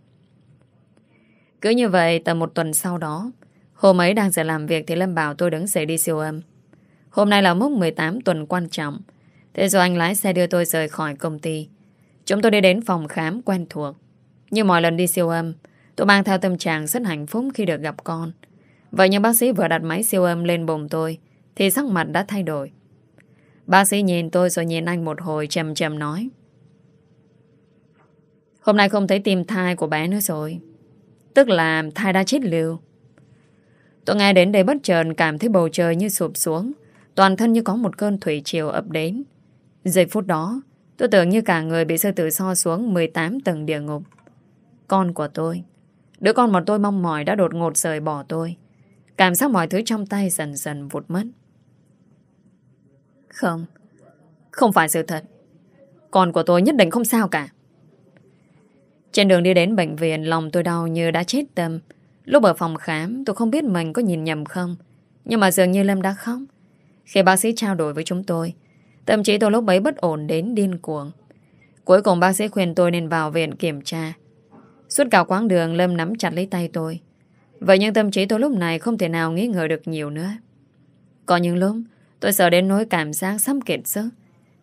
Cứ như vậy tầm một tuần sau đó Hôm ấy đang giờ làm việc thì Lâm bảo tôi đứng dậy đi siêu âm. Hôm nay là mốc 18 tuần quan trọng. Thế rồi anh lái xe đưa tôi rời khỏi công ty. Chúng tôi đi đến phòng khám quen thuộc. Như mọi lần đi siêu âm, tôi mang theo tâm trạng rất hạnh phúc khi được gặp con. Vậy nhưng bác sĩ vừa đặt máy siêu âm lên bụng tôi, thì sắc mặt đã thay đổi. Bác sĩ nhìn tôi rồi nhìn anh một hồi chầm chầm nói. Hôm nay không thấy tim thai của bé nữa rồi. Tức là thai đã chết liều. Tôi nghe đến đây bất chợt cảm thấy bầu trời như sụp xuống. Toàn thân như có một cơn thủy triều ập đến. Giây phút đó, tôi tưởng như cả người bị sư tử so xuống 18 tầng địa ngục. Con của tôi, Đứa con mà tôi mong mỏi đã đột ngột rời bỏ tôi. Cảm giác mọi thứ trong tay dần dần vụt mất. Không, không phải sự thật. Con của tôi nhất định không sao cả. Trên đường đi đến bệnh viện, lòng tôi đau như đã chết tâm. Lúc ở phòng khám, tôi không biết mình có nhìn nhầm không. Nhưng mà dường như Lâm đã khóc. Khi bác sĩ trao đổi với chúng tôi, tâm trí tôi lúc bấy bất ổn đến điên cuồng. Cuối cùng bác sĩ khuyên tôi nên vào viện kiểm tra. Suốt cả quãng đường Lâm nắm chặt lấy tay tôi. Vậy nhưng tâm trí tôi lúc này không thể nào nghĩ ngờ được nhiều nữa. Có những lúc tôi sợ đến nỗi cảm giác sắp kiệt sức.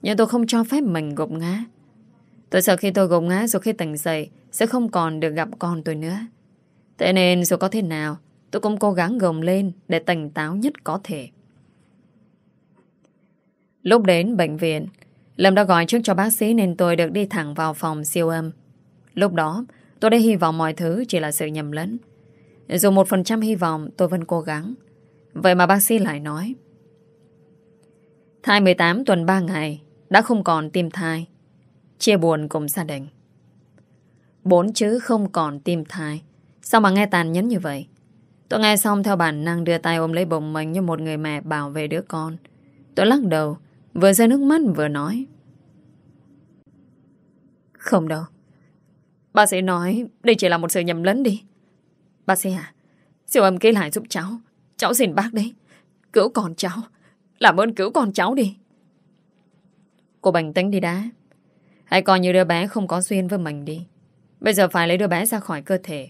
Nhưng tôi không cho phép mình gục ngã. Tôi sợ khi tôi gục ngã rồi khi tỉnh dậy sẽ không còn được gặp con tôi nữa. Thế nên dù có thế nào, tôi cũng cố gắng gồng lên để tỉnh táo nhất có thể. Lúc đến bệnh viện, Lâm đã gọi trước cho bác sĩ nên tôi được đi thẳng vào phòng siêu âm. Lúc đó, tôi đã hy vọng mọi thứ chỉ là sự nhầm lẫn. Dù một phần trăm hy vọng, tôi vẫn cố gắng. Vậy mà bác sĩ lại nói, Thai 18 tuần 3 ngày, đã không còn tim thai. Chia buồn cùng gia đình. Bốn chữ không còn tim thai. Sao mà nghe tàn nhẫn như vậy? Tôi nghe xong theo bản năng đưa tay ôm lấy bụng mình như một người mẹ bảo vệ đứa con. Tôi lắc đầu, vừa rơi nước mắt vừa nói. Không đâu. Bác sĩ nói đây chỉ là một sự nhầm lẫn đi. Bác sĩ à, siêu âm ký lại giúp cháu. Cháu xin bác đấy. Cứu con cháu. Làm ơn cứu con cháu đi. Cô bình tĩnh đi đã. Hãy coi như đứa bé không có duyên với mình đi. Bây giờ phải lấy đứa bé ra khỏi cơ thể.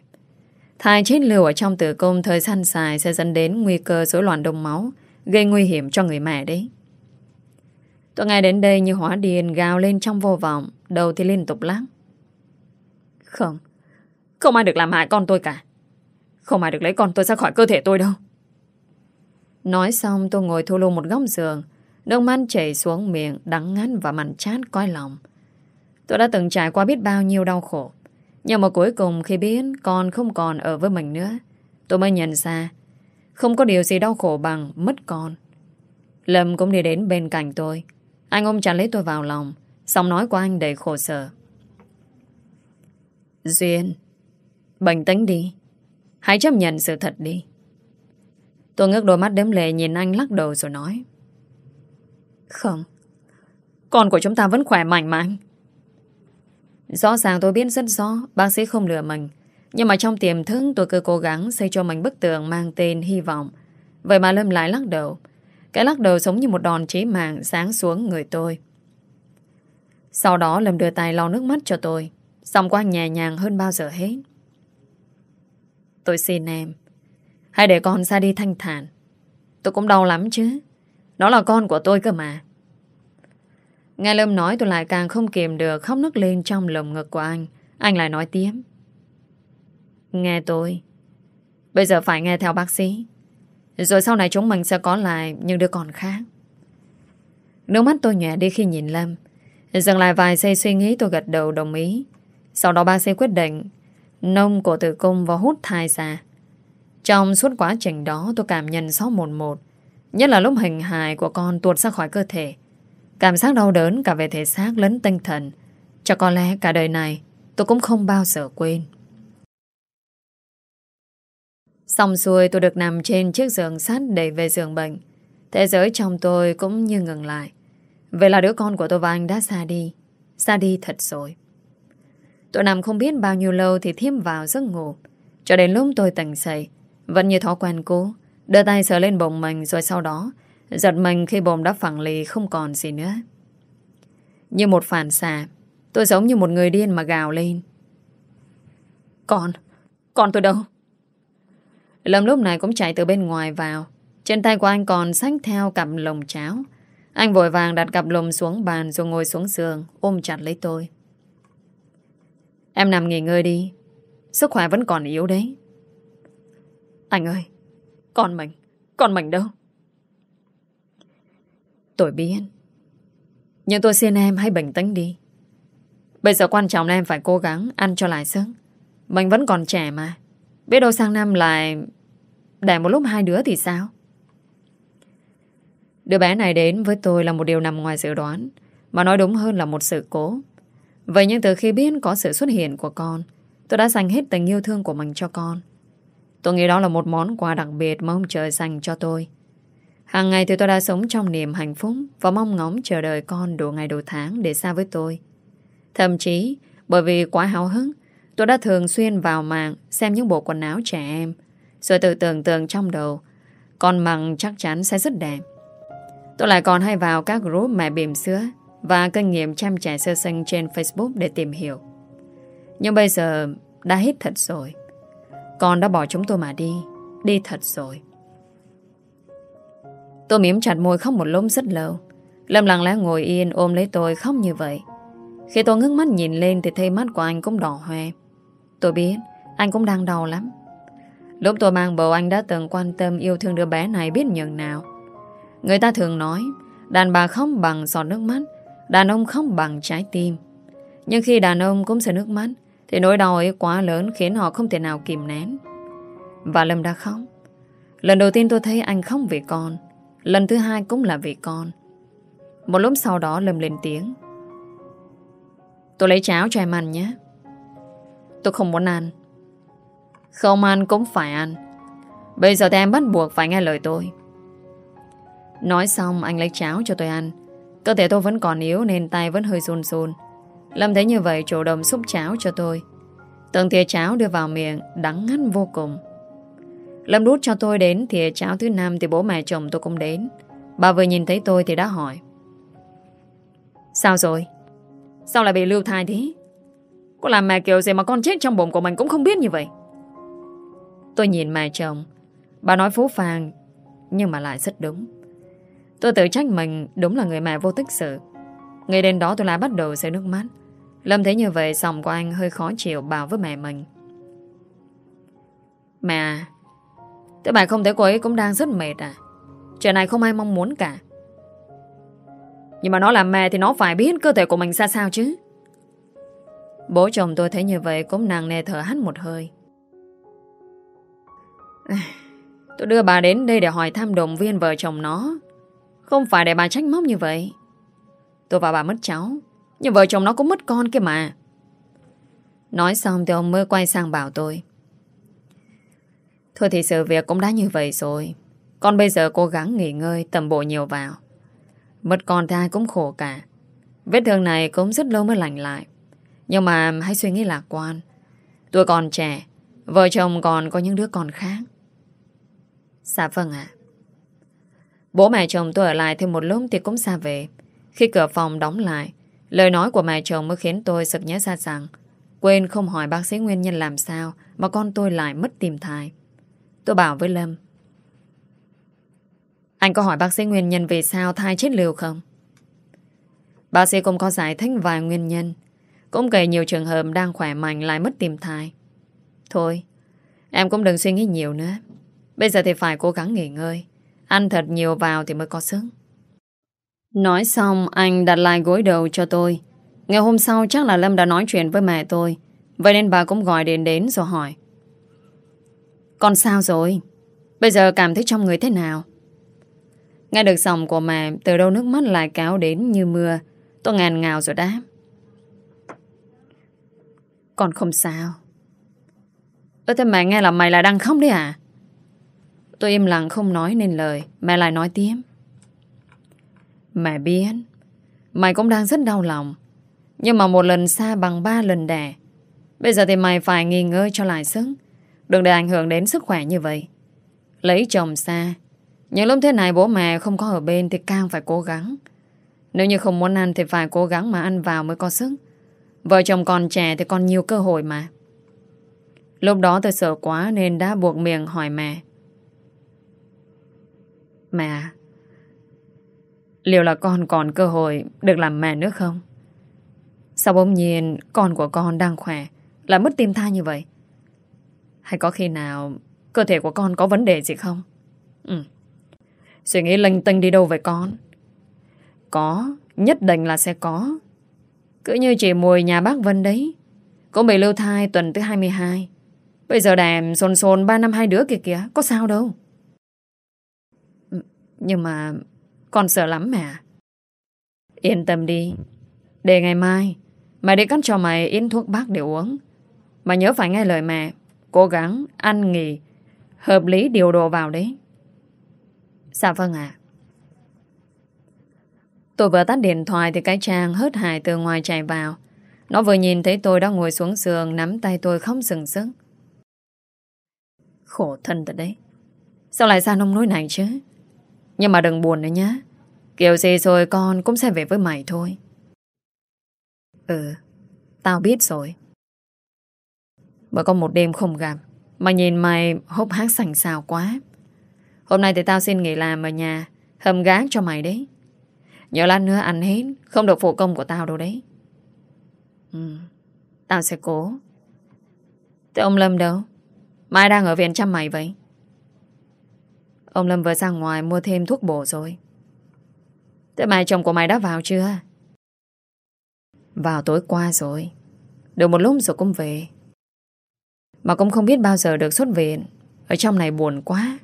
Thai chết lưu ở trong tử cung thời gian dài sẽ dẫn đến nguy cơ rối loạn đông máu, gây nguy hiểm cho người mẹ đấy. Tôi nghe đến đây như hóa điên gào lên trong vô vọng, đầu thì liên tục lắc. Không, không ai được làm hại con tôi cả. Không ai được lấy con tôi ra khỏi cơ thể tôi đâu. Nói xong tôi ngồi thu lưu một góc giường, nước man chảy xuống miệng, đắng ngắn và mặn chát coi lòng. Tôi đã từng trải qua biết bao nhiêu đau khổ. Nhưng mà cuối cùng khi biết con không còn ở với mình nữa, tôi mới nhận ra không có điều gì đau khổ bằng mất con. Lâm cũng đi đến bên cạnh tôi. Anh ôm chặt lấy tôi vào lòng, xong nói của anh đầy khổ sở. Duyên, bình tĩnh đi. Hãy chấp nhận sự thật đi. Tôi ngước đôi mắt đếm lệ nhìn anh lắc đầu rồi nói. Không, con của chúng ta vẫn khỏe mạnh mà anh. Rõ ràng tôi biết rất rõ, bác sĩ không lừa mình. Nhưng mà trong tiềm thức tôi cứ cố gắng xây cho mình bức tường mang tên hy vọng. Vậy mà Lâm lại lắc đầu. Cái lắc đầu giống như một đòn chế mạng sáng xuống người tôi. Sau đó Lâm đưa tay lau nước mắt cho tôi. Xong qua nhẹ nhàng hơn bao giờ hết. Tôi xin em. Hãy để con ra đi thanh thản. Tôi cũng đau lắm chứ. Nó là con của tôi cơ mà. Nghe Lâm nói tôi lại càng không kiềm được khóc nức lên trong lồng ngực của anh. Anh lại nói tiếp. Nghe tôi. Bây giờ phải nghe theo bác sĩ. Rồi sau này chúng mình sẽ có lại những đứa con khác. Nước mắt tôi nhẹ đi khi nhìn Lâm. Dừng lại vài giây suy nghĩ tôi gật đầu đồng ý. Sau đó bác sĩ quyết định, nông cổ tử cung và hút thai ra. Trong suốt quá trình đó tôi cảm nhận rõ một một. Nhất là lúc hình hài của con tuột ra khỏi cơ thể. Cảm giác đau đớn cả về thể xác lẫn tinh thần. Cho có lẽ cả đời này tôi cũng không bao giờ quên. Xong xuôi tôi được nằm trên chiếc giường sắt để về giường bệnh. Thế giới trong tôi cũng như ngừng lại. Vậy là đứa con của tôi và anh đã xa đi. Xa đi thật rồi. Tôi nằm không biết bao nhiêu lâu thì thiêm vào giấc ngủ. Cho đến lúc tôi tỉnh dậy, vẫn như thói quen cũ, đưa tay sờ lên bụng mình rồi sau đó giật mình khi bồm đã phẳng lì không còn gì nữa. Như một phản xạ, tôi giống như một người điên mà gào lên. Con, con tôi đâu? Lâm lúc này cũng chạy từ bên ngoài vào. Trên tay của anh còn xách theo cặp lồng cháo. Anh vội vàng đặt cặp lồng xuống bàn rồi ngồi xuống giường, ôm chặt lấy tôi. Em nằm nghỉ ngơi đi. Sức khỏe vẫn còn yếu đấy. Anh ơi, con mình, con mình đâu? Tôi biết. Nhưng tôi xin em hãy bình tĩnh đi. Bây giờ quan trọng là em phải cố gắng ăn cho lại sức. Mình vẫn còn trẻ mà. Biết đâu sang năm lại Đẻ một lúc hai đứa thì sao Đứa bé này đến với tôi là một điều nằm ngoài dự đoán, Mà nói đúng hơn là một sự cố Vậy nhưng từ khi biết có sự xuất hiện của con, Tôi đã dành hết tình yêu thương của mình cho con. Tôi nghĩ đó là một món quà đặc biệt mà ông trời dành cho tôi. Hàng ngày thì tôi đã sống trong niềm hạnh phúc và mong ngóng chờ đợi con đủ ngày đủ tháng để xa với tôi. Thậm chí, bởi vì quá hào hứng, tôi đã thường xuyên vào mạng xem những bộ quần áo trẻ em, rồi tự tưởng tượng trong đầu, con mặn chắc chắn sẽ rất đẹp. Tôi lại còn hay vào các group mẹ bìm sữa và kinh nghiệm chăm trẻ sơ sinh trên Facebook để tìm hiểu. Nhưng bây giờ đã hết thật rồi. Con đã bỏ chúng tôi mà đi, đi thật rồi. Tôi miếm chặt môi khóc một lúc rất lâu. Lâm lặng lẽ ngồi yên ôm lấy tôi khóc như vậy. Khi tôi ngước mắt nhìn lên thì thấy mắt của anh cũng đỏ hoe. Tôi biết anh cũng đang đau lắm. Lúc tôi mang bầu anh đã từng quan tâm yêu thương đứa bé này biết nhường nào. Người ta thường nói đàn bà khóc bằng giọt nước mắt, đàn ông khóc bằng trái tim. Nhưng khi đàn ông cũng sẽ nước mắt thì nỗi đau ấy quá lớn khiến họ không thể nào kìm nén. Và Lâm đã khóc. Lần đầu tiên tôi thấy anh khóc vì con. Lần thứ hai cũng là vì con. Một lúc sau đó Lâm lên tiếng. Tôi lấy cháo cho em ăn nhé. Tôi không muốn ăn. Không ăn cũng phải ăn. Bây giờ thì em bắt buộc phải nghe lời tôi. Nói xong, anh lấy cháo cho tôi ăn. Cơ thể tôi vẫn còn yếu nên tay vẫn hơi run run. Lâm thấy như vậy chủ động xúc cháo cho tôi. Từng thìa cháo đưa vào miệng, đắng ngắt vô cùng. Lâm đút cho tôi đến thì cháu thứ năm thì bố mẹ chồng tôi cũng đến. Bà vừa nhìn thấy tôi thì đã hỏi. Sao rồi? Sao lại bị lưu thai thế? Có làm mẹ kiểu gì mà con chết trong bụng của mình cũng không biết như vậy? Tôi nhìn mẹ chồng. Bà nói phú phàng, nhưng mà lại rất đúng. Tôi tự trách mình đúng là người mẹ vô tích sự. Ngay đến đó tôi lại bắt đầu rơi nước mắt. Lâm thấy như vậy, giọng của anh hơi khó chịu bảo với mẹ mình Mẹ à, Thế bà không thấy cô ấy cũng đang rất mệt à? Chuyện này không ai mong muốn cả. Nhưng mà nó là mẹ Thì nó phải biết cơ thể của mình ra sao chứ. Bố chồng tôi thấy như vậy Cũng nặng nề thở hắt một hơi. Tôi đưa bà đến đây để hỏi thăm động viên vợ chồng nó. Không phải để bà trách móc như vậy. Tôi và bà mất cháu, nhưng vợ chồng nó cũng mất con kia mà. Nói xong thì ông mới quay sang bảo tôi. Thôi thì sự việc cũng đã như vậy rồi. Con bây giờ cố gắng nghỉ ngơi, Tầm bộ nhiều vào. Mất con thì ai cũng khổ cả. Vết thương này cũng rất lâu mới lành lại. Nhưng mà hãy suy nghĩ lạc quan. Tôi còn trẻ, Vợ chồng còn có những đứa con khác. Dạ vâng ạ. Bố mẹ chồng tôi ở lại thêm một lúc thì cũng xa về. Khi cửa phòng đóng lại, Lời nói của mẹ chồng mới khiến tôi sực nhớ ra rằng quên không hỏi bác sĩ nguyên nhân làm sao mà con tôi lại mất tìm thai. Tôi bảo với Lâm Anh có hỏi bác sĩ nguyên nhân vì sao thai chết liều không? Bác sĩ cũng có giải thích vài nguyên nhân cũng kể nhiều trường hợp đang khỏe mạnh lại mất tìm thai. Thôi, em cũng đừng suy nghĩ nhiều nữa. Bây giờ thì phải cố gắng nghỉ ngơi. Ăn thật nhiều vào thì mới có sức. Nói xong anh đặt lại gối đầu cho tôi Ngày hôm sau chắc là Lâm đã nói chuyện với mẹ tôi Vậy nên bà cũng gọi điện đến rồi hỏi con sao rồi? Bây giờ cảm thấy trong người thế nào? Nghe được giọng của mẹ, Từ đâu nước mắt lại cáo đến như mưa. Tôi ngàn ngào rồi đáp. Con không sao. Ơ, thế mẹ nghe là mày lại đang khóc đấy à? Tôi im lặng không nói nên lời. Mẹ lại nói tiếp. Mẹ biết. Mày cũng đang rất đau lòng. Nhưng mà một lần xa bằng ba lần đẻ. Bây giờ thì mày phải nghỉ ngơi cho lại sức. Đừng để ảnh hưởng đến sức khỏe như vậy. Lấy chồng xa. Những lúc thế này bố mẹ không có ở bên Thì càng phải cố gắng. Nếu như không muốn ăn thì phải cố gắng mà ăn vào mới có sức. Vợ chồng còn trẻ thì còn nhiều cơ hội mà. Lúc đó tôi sợ quá Nên đã buộc miệng hỏi mẹ. Mẹ à, Liệu là con còn cơ hội được làm mẹ nữa không? Sao bỗng nhiên con của con đang khỏe, lại mất tim thai như vậy? Hay có khi nào cơ thể của con có vấn đề gì không? Ừ. Suy nghĩ linh tinh đi đâu vậy con? Có, nhất định là sẽ có. Cứ như chị mùi nhà bác Vân đấy. Cũng bị lưu thai tuần thứ 22. Bây giờ đèm xôn xôn 3 năm hai đứa kìa kìa, có sao đâu. Ừ, nhưng mà con sợ lắm mẹ Yên tâm đi Để ngày mai Mẹ đi cắt cho mày ít thuốc bác để uống Mà nhớ phải nghe lời mẹ Cố gắng, ăn nghỉ. Hợp lý điều đồ vào đấy. Dạ vâng ạ. Tôi vừa tắt điện thoại Thì cái trang hớt hải từ ngoài chạy vào. Nó vừa nhìn thấy tôi đang ngồi xuống giường, Nắm tay tôi không sừng sức Khổ thân thật đấy. Sao lại ra nông nỗi này chứ? Nhưng mà đừng buồn nữa nhá. Kiểu gì rồi con cũng sẽ về với mày thôi. Ừ Tao biết rồi. Bởi có một đêm không gặp, Mà nhìn mày hốc hác sành xào quá. Hôm nay thì tao xin nghỉ làm ở nhà Hầm gác cho mày đấy. Nhớ lát nữa ăn hết, Không được phụ công của tao đâu đấy. Ừ Tao sẽ cố. Thế ông Lâm đâu? Mai đang ở viện chăm mày vậy. Ông Lâm vừa ra ngoài mua thêm thuốc bổ rồi. Thế mày chồng của mày đã vào chưa? Vào tối qua rồi. Được một lúc rồi cũng về. Mà cũng không biết bao giờ được xuất viện. Ở trong này buồn quá.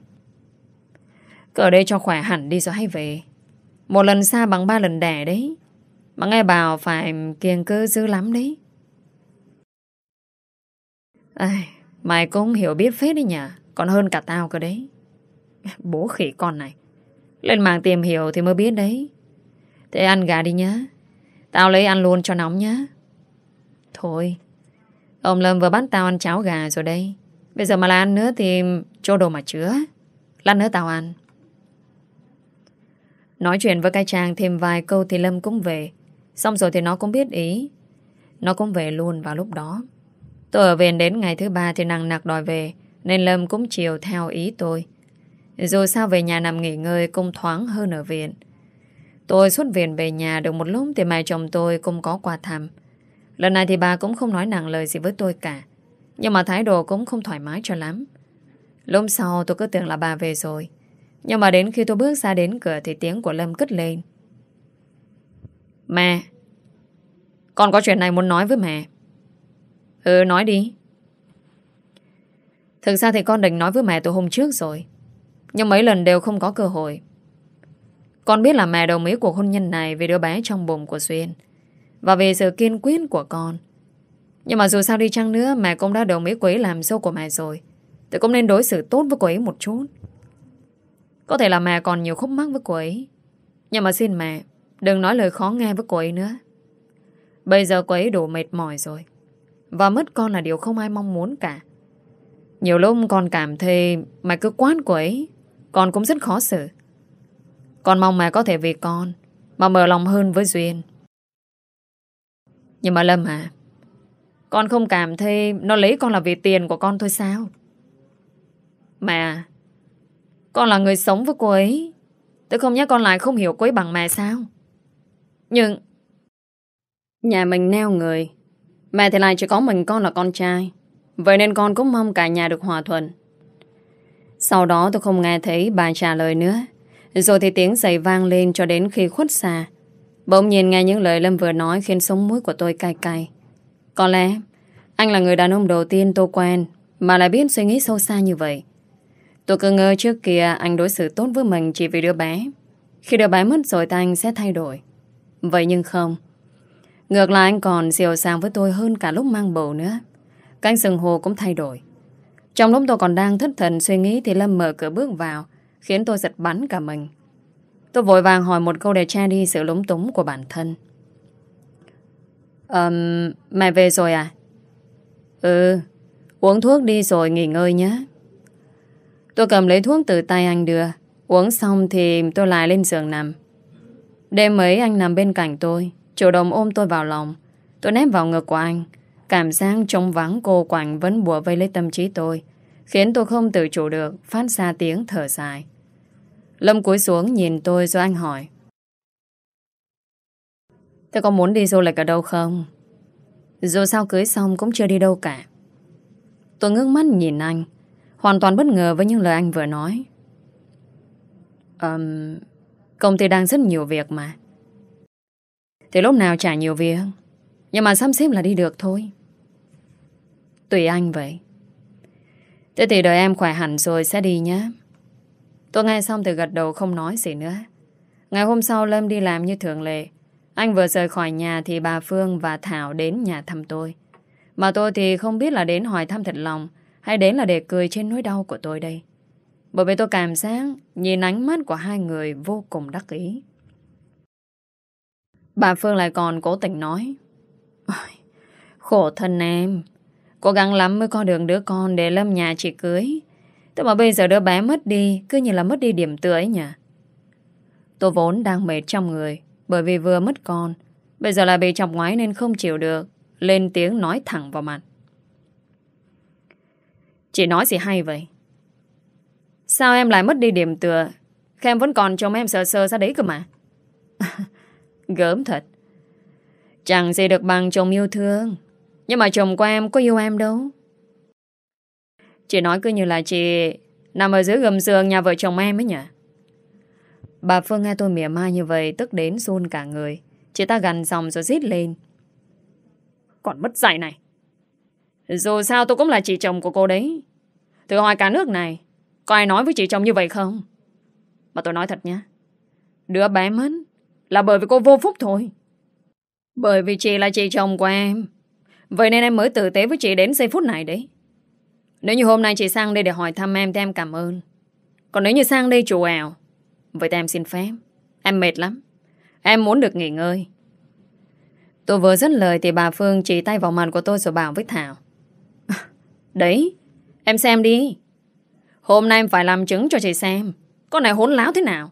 Cứ ở đây cho khỏe hẳn đi rồi hay về. Một lần xa bằng ba lần đẻ đấy. Mà nghe bảo phải kiêng cơ dữ lắm đấy. Ai, Mày cũng hiểu biết phết đấy nhỉ. Còn hơn cả tao cơ đấy. Bố khỉ con này. Lên mạng tìm hiểu thì mới biết đấy. Thế ăn gà đi nhá. Tao lấy ăn luôn cho nóng nhá. Thôi Ông Lâm vừa bắt tao ăn cháo gà rồi đây Bây giờ mà là ăn nữa thì Cho đồ mà chứa. Lát nữa tao ăn. Nói chuyện với cái chàng thêm vài câu Thì Lâm cũng về. Xong rồi thì nó cũng biết ý. Nó cũng về luôn vào lúc đó. Tôi ở viện đến ngày thứ ba thì nặng nặc đòi về, Nên Lâm cũng chiều theo ý tôi. Dù sao về nhà nằm nghỉ ngơi Cũng thoáng hơn ở viện. Tôi xuất viện về nhà được một lúc Thì mẹ chồng tôi cũng có quà thăm. Lần này thì bà cũng không nói nặng lời gì với tôi cả. Nhưng mà thái độ cũng không thoải mái cho lắm. Lúc sau tôi cứ tưởng là bà về rồi. Nhưng mà đến khi tôi bước ra đến cửa Thì tiếng của Lâm cất lên. Mẹ! Con có chuyện này muốn nói với mẹ. Ừ nói đi. Thực ra thì con định nói với mẹ từ hôm trước rồi. Nhưng mấy lần đều không có cơ hội. Con biết là mẹ đồng ý cuộc hôn nhân này Vì đứa bé trong bụng của Xuyên. Và về sự kiên quyết của con. Nhưng mà dù sao đi chăng nữa, Mẹ cũng đã đồng ý cô ấy làm dâu của mẹ rồi. Thì cũng nên đối xử tốt với cô ấy một chút. Có thể là mẹ còn nhiều khúc mắc với cô ấy. Nhưng mà xin mẹ, Đừng nói lời khó nghe với cô ấy nữa. Bây giờ cô ấy đủ mệt mỏi rồi. Và mất con là điều không ai mong muốn cả. Nhiều lúc con cảm thấy mẹ cứ quát cô ấy, Con cũng rất khó xử. Con mong mẹ có thể vì con Mà mở lòng hơn với Duyên. Nhưng mà Lâm à Con không cảm thấy Nó lấy con là vì tiền của con thôi sao? Mẹ, Con là người sống với cô ấy. Tôi không nhắc con lại không hiểu cô ấy bằng mẹ sao? Nhưng Nhà mình neo người. Mẹ thì lại chỉ có mình con là con trai. Vậy nên con cũng mong cả nhà được hòa thuận. Sau đó tôi không nghe thấy bà trả lời nữa. Rồi thì tiếng giày vang lên cho đến khi khuất xa. Bỗng nhìn nghe những lời Lâm vừa nói Khiến sống mũi của tôi cay cay Có lẽ Anh là người đàn ông đầu tiên tôi quen Mà lại biết suy nghĩ sâu xa như vậy Tôi cứ ngờ trước kia Anh đối xử tốt với mình chỉ vì đứa bé Khi đứa bé mất rồi ta anh sẽ thay đổi Vậy nhưng không Ngược lại anh còn siêu sàng với tôi hơn cả lúc mang bầu nữa. Cánh sừng hồ cũng thay đổi. Trong lúc tôi còn đang thất thần suy nghĩ thì Lâm mở cửa bước vào, khiến tôi giật bắn cả mình. Tôi vội vàng hỏi một câu để che đi sự lúng túng của bản thân. Um, mẹ về rồi à? Ừ, uống thuốc đi rồi nghỉ ngơi nhé. Tôi cầm lấy thuốc từ tay anh đưa. Uống xong thì tôi lại lên giường nằm. Đêm ấy anh nằm bên cạnh tôi. Chủ động ôm tôi vào lòng Tôi nép vào ngực của anh Cảm giác trống vắng cô quạnh vẫn bùa vây lấy tâm trí tôi Khiến tôi không tự chủ được Phát ra tiếng thở dài Lâm cúi xuống nhìn tôi rồi anh hỏi. Thế có muốn đi du lịch ở đâu không? Dù sao cưới xong cũng chưa đi đâu cả. Tôi ngước mắt nhìn anh Hoàn toàn bất ngờ với những lời anh vừa nói. Um, Công ty đang rất nhiều việc mà. Thì lúc nào trả nhiều việc? Nhưng mà sắp xếp là đi được thôi. Tùy anh vậy. Thế thì đợi em khỏe hẳn rồi sẽ đi nhé. Tôi nghe xong từ gật đầu không nói gì nữa. Ngày hôm sau Lâm đi làm như thường lệ. Anh vừa rời khỏi nhà thì bà Phương và Thảo đến nhà thăm tôi. Mà tôi thì không biết là đến hỏi thăm thật lòng, hay đến là để cười trên nỗi đau của tôi đây. Bởi vì tôi cảm giác nhìn ánh mắt của hai người vô cùng đắc ý. Bà Phương lại còn cố tình nói Khổ thân em. Cố gắng lắm mới có đường đứa con để lâm nhà chị cưới. Thế mà bây giờ đứa bé mất đi, Cứ như là mất đi điểm tựa ấy nhỉ? Tôi vốn đang mệt trong người, Bởi vì vừa mất con. Bây giờ là bị chọc ngoái nên không chịu được, Lên tiếng nói thẳng vào mặt. Chị nói gì hay vậy? Sao em lại mất đi điểm tựa? Khi em vẫn còn chồng em sờ sờ ra đấy cơ mà. Gớm thật. Chẳng gì được bằng chồng yêu thương. Nhưng mà chồng của em có yêu em đâu. Chị nói cứ như là chị Nằm ở dưới gầm giường nhà vợ chồng em ấy nhỉ? Bà Phương nghe tôi mỉa mai như vậy, Tức đến run cả người. Chị ta gần dòng rồi rít lên. Còn mất dạy này. Dù sao tôi cũng là chị chồng của cô đấy. Thử hỏi cả nước này, Có ai nói với chị chồng như vậy không? Mà tôi nói thật nhá, Đứa bé mất Là bởi vì cô vô phúc thôi. Bởi vì chị là chị chồng của em. Vậy nên em mới tử tế với chị đến giây phút này đấy. Nếu như hôm nay chị sang đây để hỏi thăm em Thì em cảm ơn. Còn nếu như sang đây chủ ảo, Vậy thì em xin phép. Em mệt lắm. Em muốn được nghỉ ngơi. Tôi vừa dứt lời thì bà Phương chỉ tay vào mặt của tôi rồi bảo với Thảo. Đấy, Em xem đi. Hôm nay em phải làm chứng cho chị xem, Con này hỗn láo thế nào.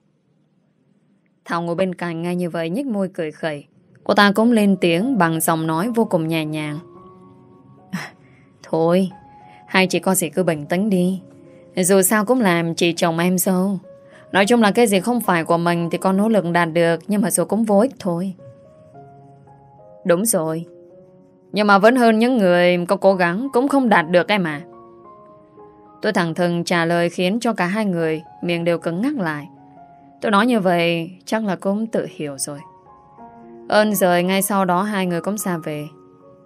Thảo ngồi bên cạnh ngay như vậy nhếch môi cười khẩy. Cô ta cũng lên tiếng bằng giọng nói vô cùng nhẹ nhàng. Thôi Hai chị con gì cứ bình tĩnh đi Dù sao cũng làm chị chồng em dâu Nói chung là cái gì không phải của mình Thì con nỗ lực đạt được, Nhưng mà rồi cũng vô ích thôi Đúng rồi Nhưng mà vẫn hơn những người có cố gắng Cũng không đạt được em mà Tôi thẳng thừng trả lời khiến cho cả hai người miệng đều cứng ngắc lại. Tôi nói như vậy, chắc là cũng tự hiểu rồi. Ơn rồi ngay sau đó hai người cũng xa về.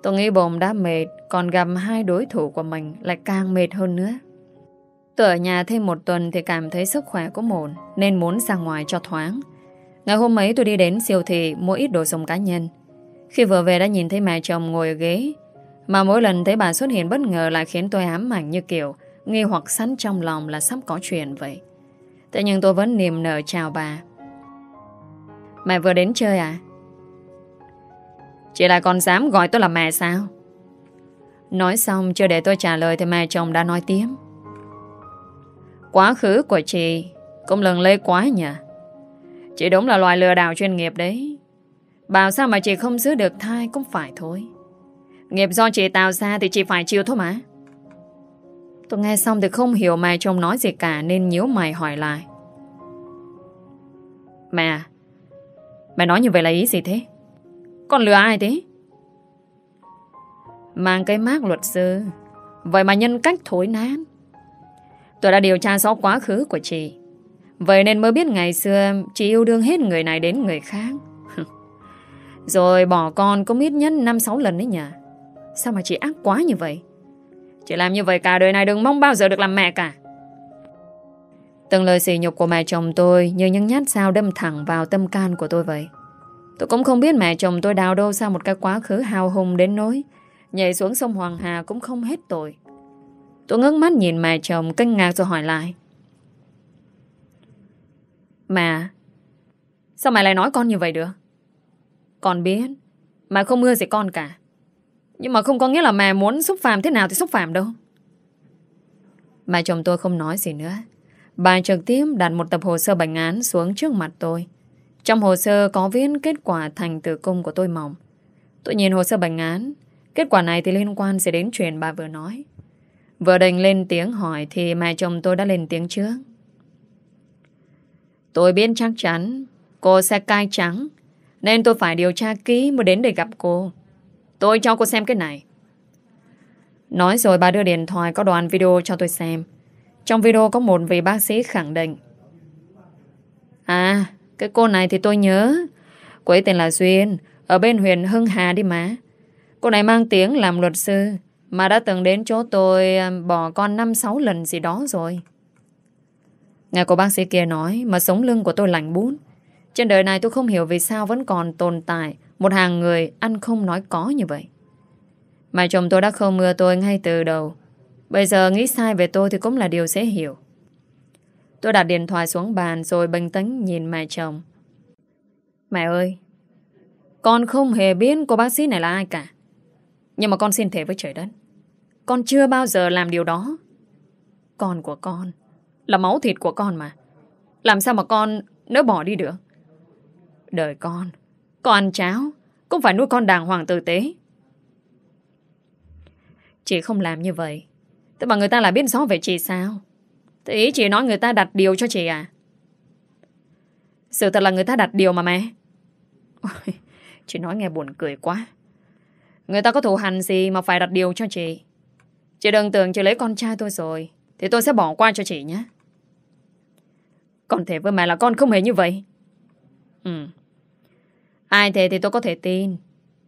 Tôi nghĩ bồn đã mệt, còn gặp hai đối thủ của mình lại càng mệt hơn nữa. Tôi ở nhà thêm một tuần thì cảm thấy sức khỏe cũng ổn, nên muốn ra ngoài cho thoáng. Ngày hôm ấy tôi đi đến siêu thị mua ít đồ dùng cá nhân. Khi vừa về đã nhìn thấy mẹ chồng ngồi ở ghế, mà mỗi lần thấy bà xuất hiện bất ngờ lại khiến tôi ám ảnh như kiểu Nghi hoặc sẵn trong lòng là sắp có chuyện vậy Thế nhưng tôi vẫn niềm nở chào bà Mẹ vừa đến chơi à? Chị lại còn dám gọi tôi là mẹ sao? Nói xong, chưa để tôi trả lời Thì mẹ chồng đã nói tiếp. Quá khứ của chị Cũng lần lê quá nhỉ? Chị đúng là loài lừa đảo chuyên nghiệp đấy. Bảo sao mà chị không giữ được thai Cũng phải thôi. Nghiệp do chị tạo ra thì chị phải chịu thôi mà. Tôi nghe xong thì không hiểu mẹ chồng nói gì cả Nên nhíu mày hỏi lại. Mẹ Mẹ nói như vậy là ý gì thế? Con lừa ai thế? Mang cái mác luật sư. Vậy mà nhân cách thối nát. Tôi đã điều tra rõ quá khứ của chị. Vậy nên mới biết ngày xưa Chị yêu đương hết người này đến người khác. Rồi bỏ con cũng ít nhất 5-6 lần đấy nhỉ? Sao mà chị ác quá như vậy? Chị làm như vậy cả đời này đừng mong bao giờ được làm mẹ cả. Từng lời xỉ nhục của mẹ chồng tôi Như những nhát sao đâm thẳng vào tâm can của tôi vậy. Tôi cũng không biết mẹ chồng tôi đào đâu Sau một cái quá khứ hào hùng đến nỗi Nhảy xuống sông Hoàng Hà cũng không hết tội Tôi ngước mắt nhìn mẹ chồng, Kinh ngạc rồi hỏi lại Mẹ, Sao mẹ lại nói con như vậy được Con biết, Mẹ không mưa gì con cả nhưng mà không có nghĩa là mẹ muốn xúc phạm thế nào thì xúc phạm đâu. Mẹ chồng tôi không nói gì nữa. Bà trực tiếp đặt một tập hồ sơ bệnh án xuống trước mặt tôi. Trong hồ sơ có viết kết quả thành tử cung của tôi mỏng. Tôi nhìn hồ sơ bệnh án. Kết quả này thì liên quan sẽ đến chuyện bà vừa nói. Vừa định lên tiếng hỏi thì mẹ chồng tôi đã lên tiếng trước. Tôi biết chắc chắn cô sẽ cai trắng nên tôi phải điều tra kỹ mới đến để gặp cô. Tôi cho cô xem cái này. Nói rồi bà đưa điện thoại có đoạn video cho tôi xem. Trong video có một vị bác sĩ khẳng định. À, cái cô này thì tôi nhớ. Cô ấy tên là Duyên, ở bên huyện Hưng Hà đi mà. Cô này mang tiếng làm luật sư, mà đã từng đến chỗ tôi à, bỏ con 5-6 lần gì đó rồi. Nghe cô bác sĩ kia nói mà sống lưng của tôi lạnh bún Trên đời này tôi không hiểu vì sao vẫn còn tồn tại một hàng người ăn không nói có như vậy. Mà chồng tôi đã không mưa tôi ngay từ đầu Bây giờ nghĩ sai về tôi thì cũng là điều dễ hiểu Tôi đặt điện thoại xuống bàn rồi bình tĩnh nhìn mẹ chồng. Mẹ ơi, Con không hề biết cô bác sĩ này là ai cả. Nhưng mà con xin thề với trời đất, Con chưa bao giờ làm điều đó. Con của con Là máu thịt của con mà. Làm sao mà con nỡ bỏ đi được? Đời con Con ăn cháo, Cũng phải nuôi con đàng hoàng tử tế. Chị không làm như vậy, Thế mà người ta lại biết rõ về chị sao? Thế ý chị nói người ta đặt điều cho chị à? Sự thật là người ta đặt điều mà mẹ. Ôi, Chị nói nghe buồn cười quá. Người ta có thù hành gì mà phải đặt điều cho chị? Chị đừng tưởng chị lấy con trai tôi rồi Thì tôi sẽ bỏ qua cho chị nhé. Còn thể với mẹ là con không hề như vậy. Ừ. Ai thế thì tôi có thể tin.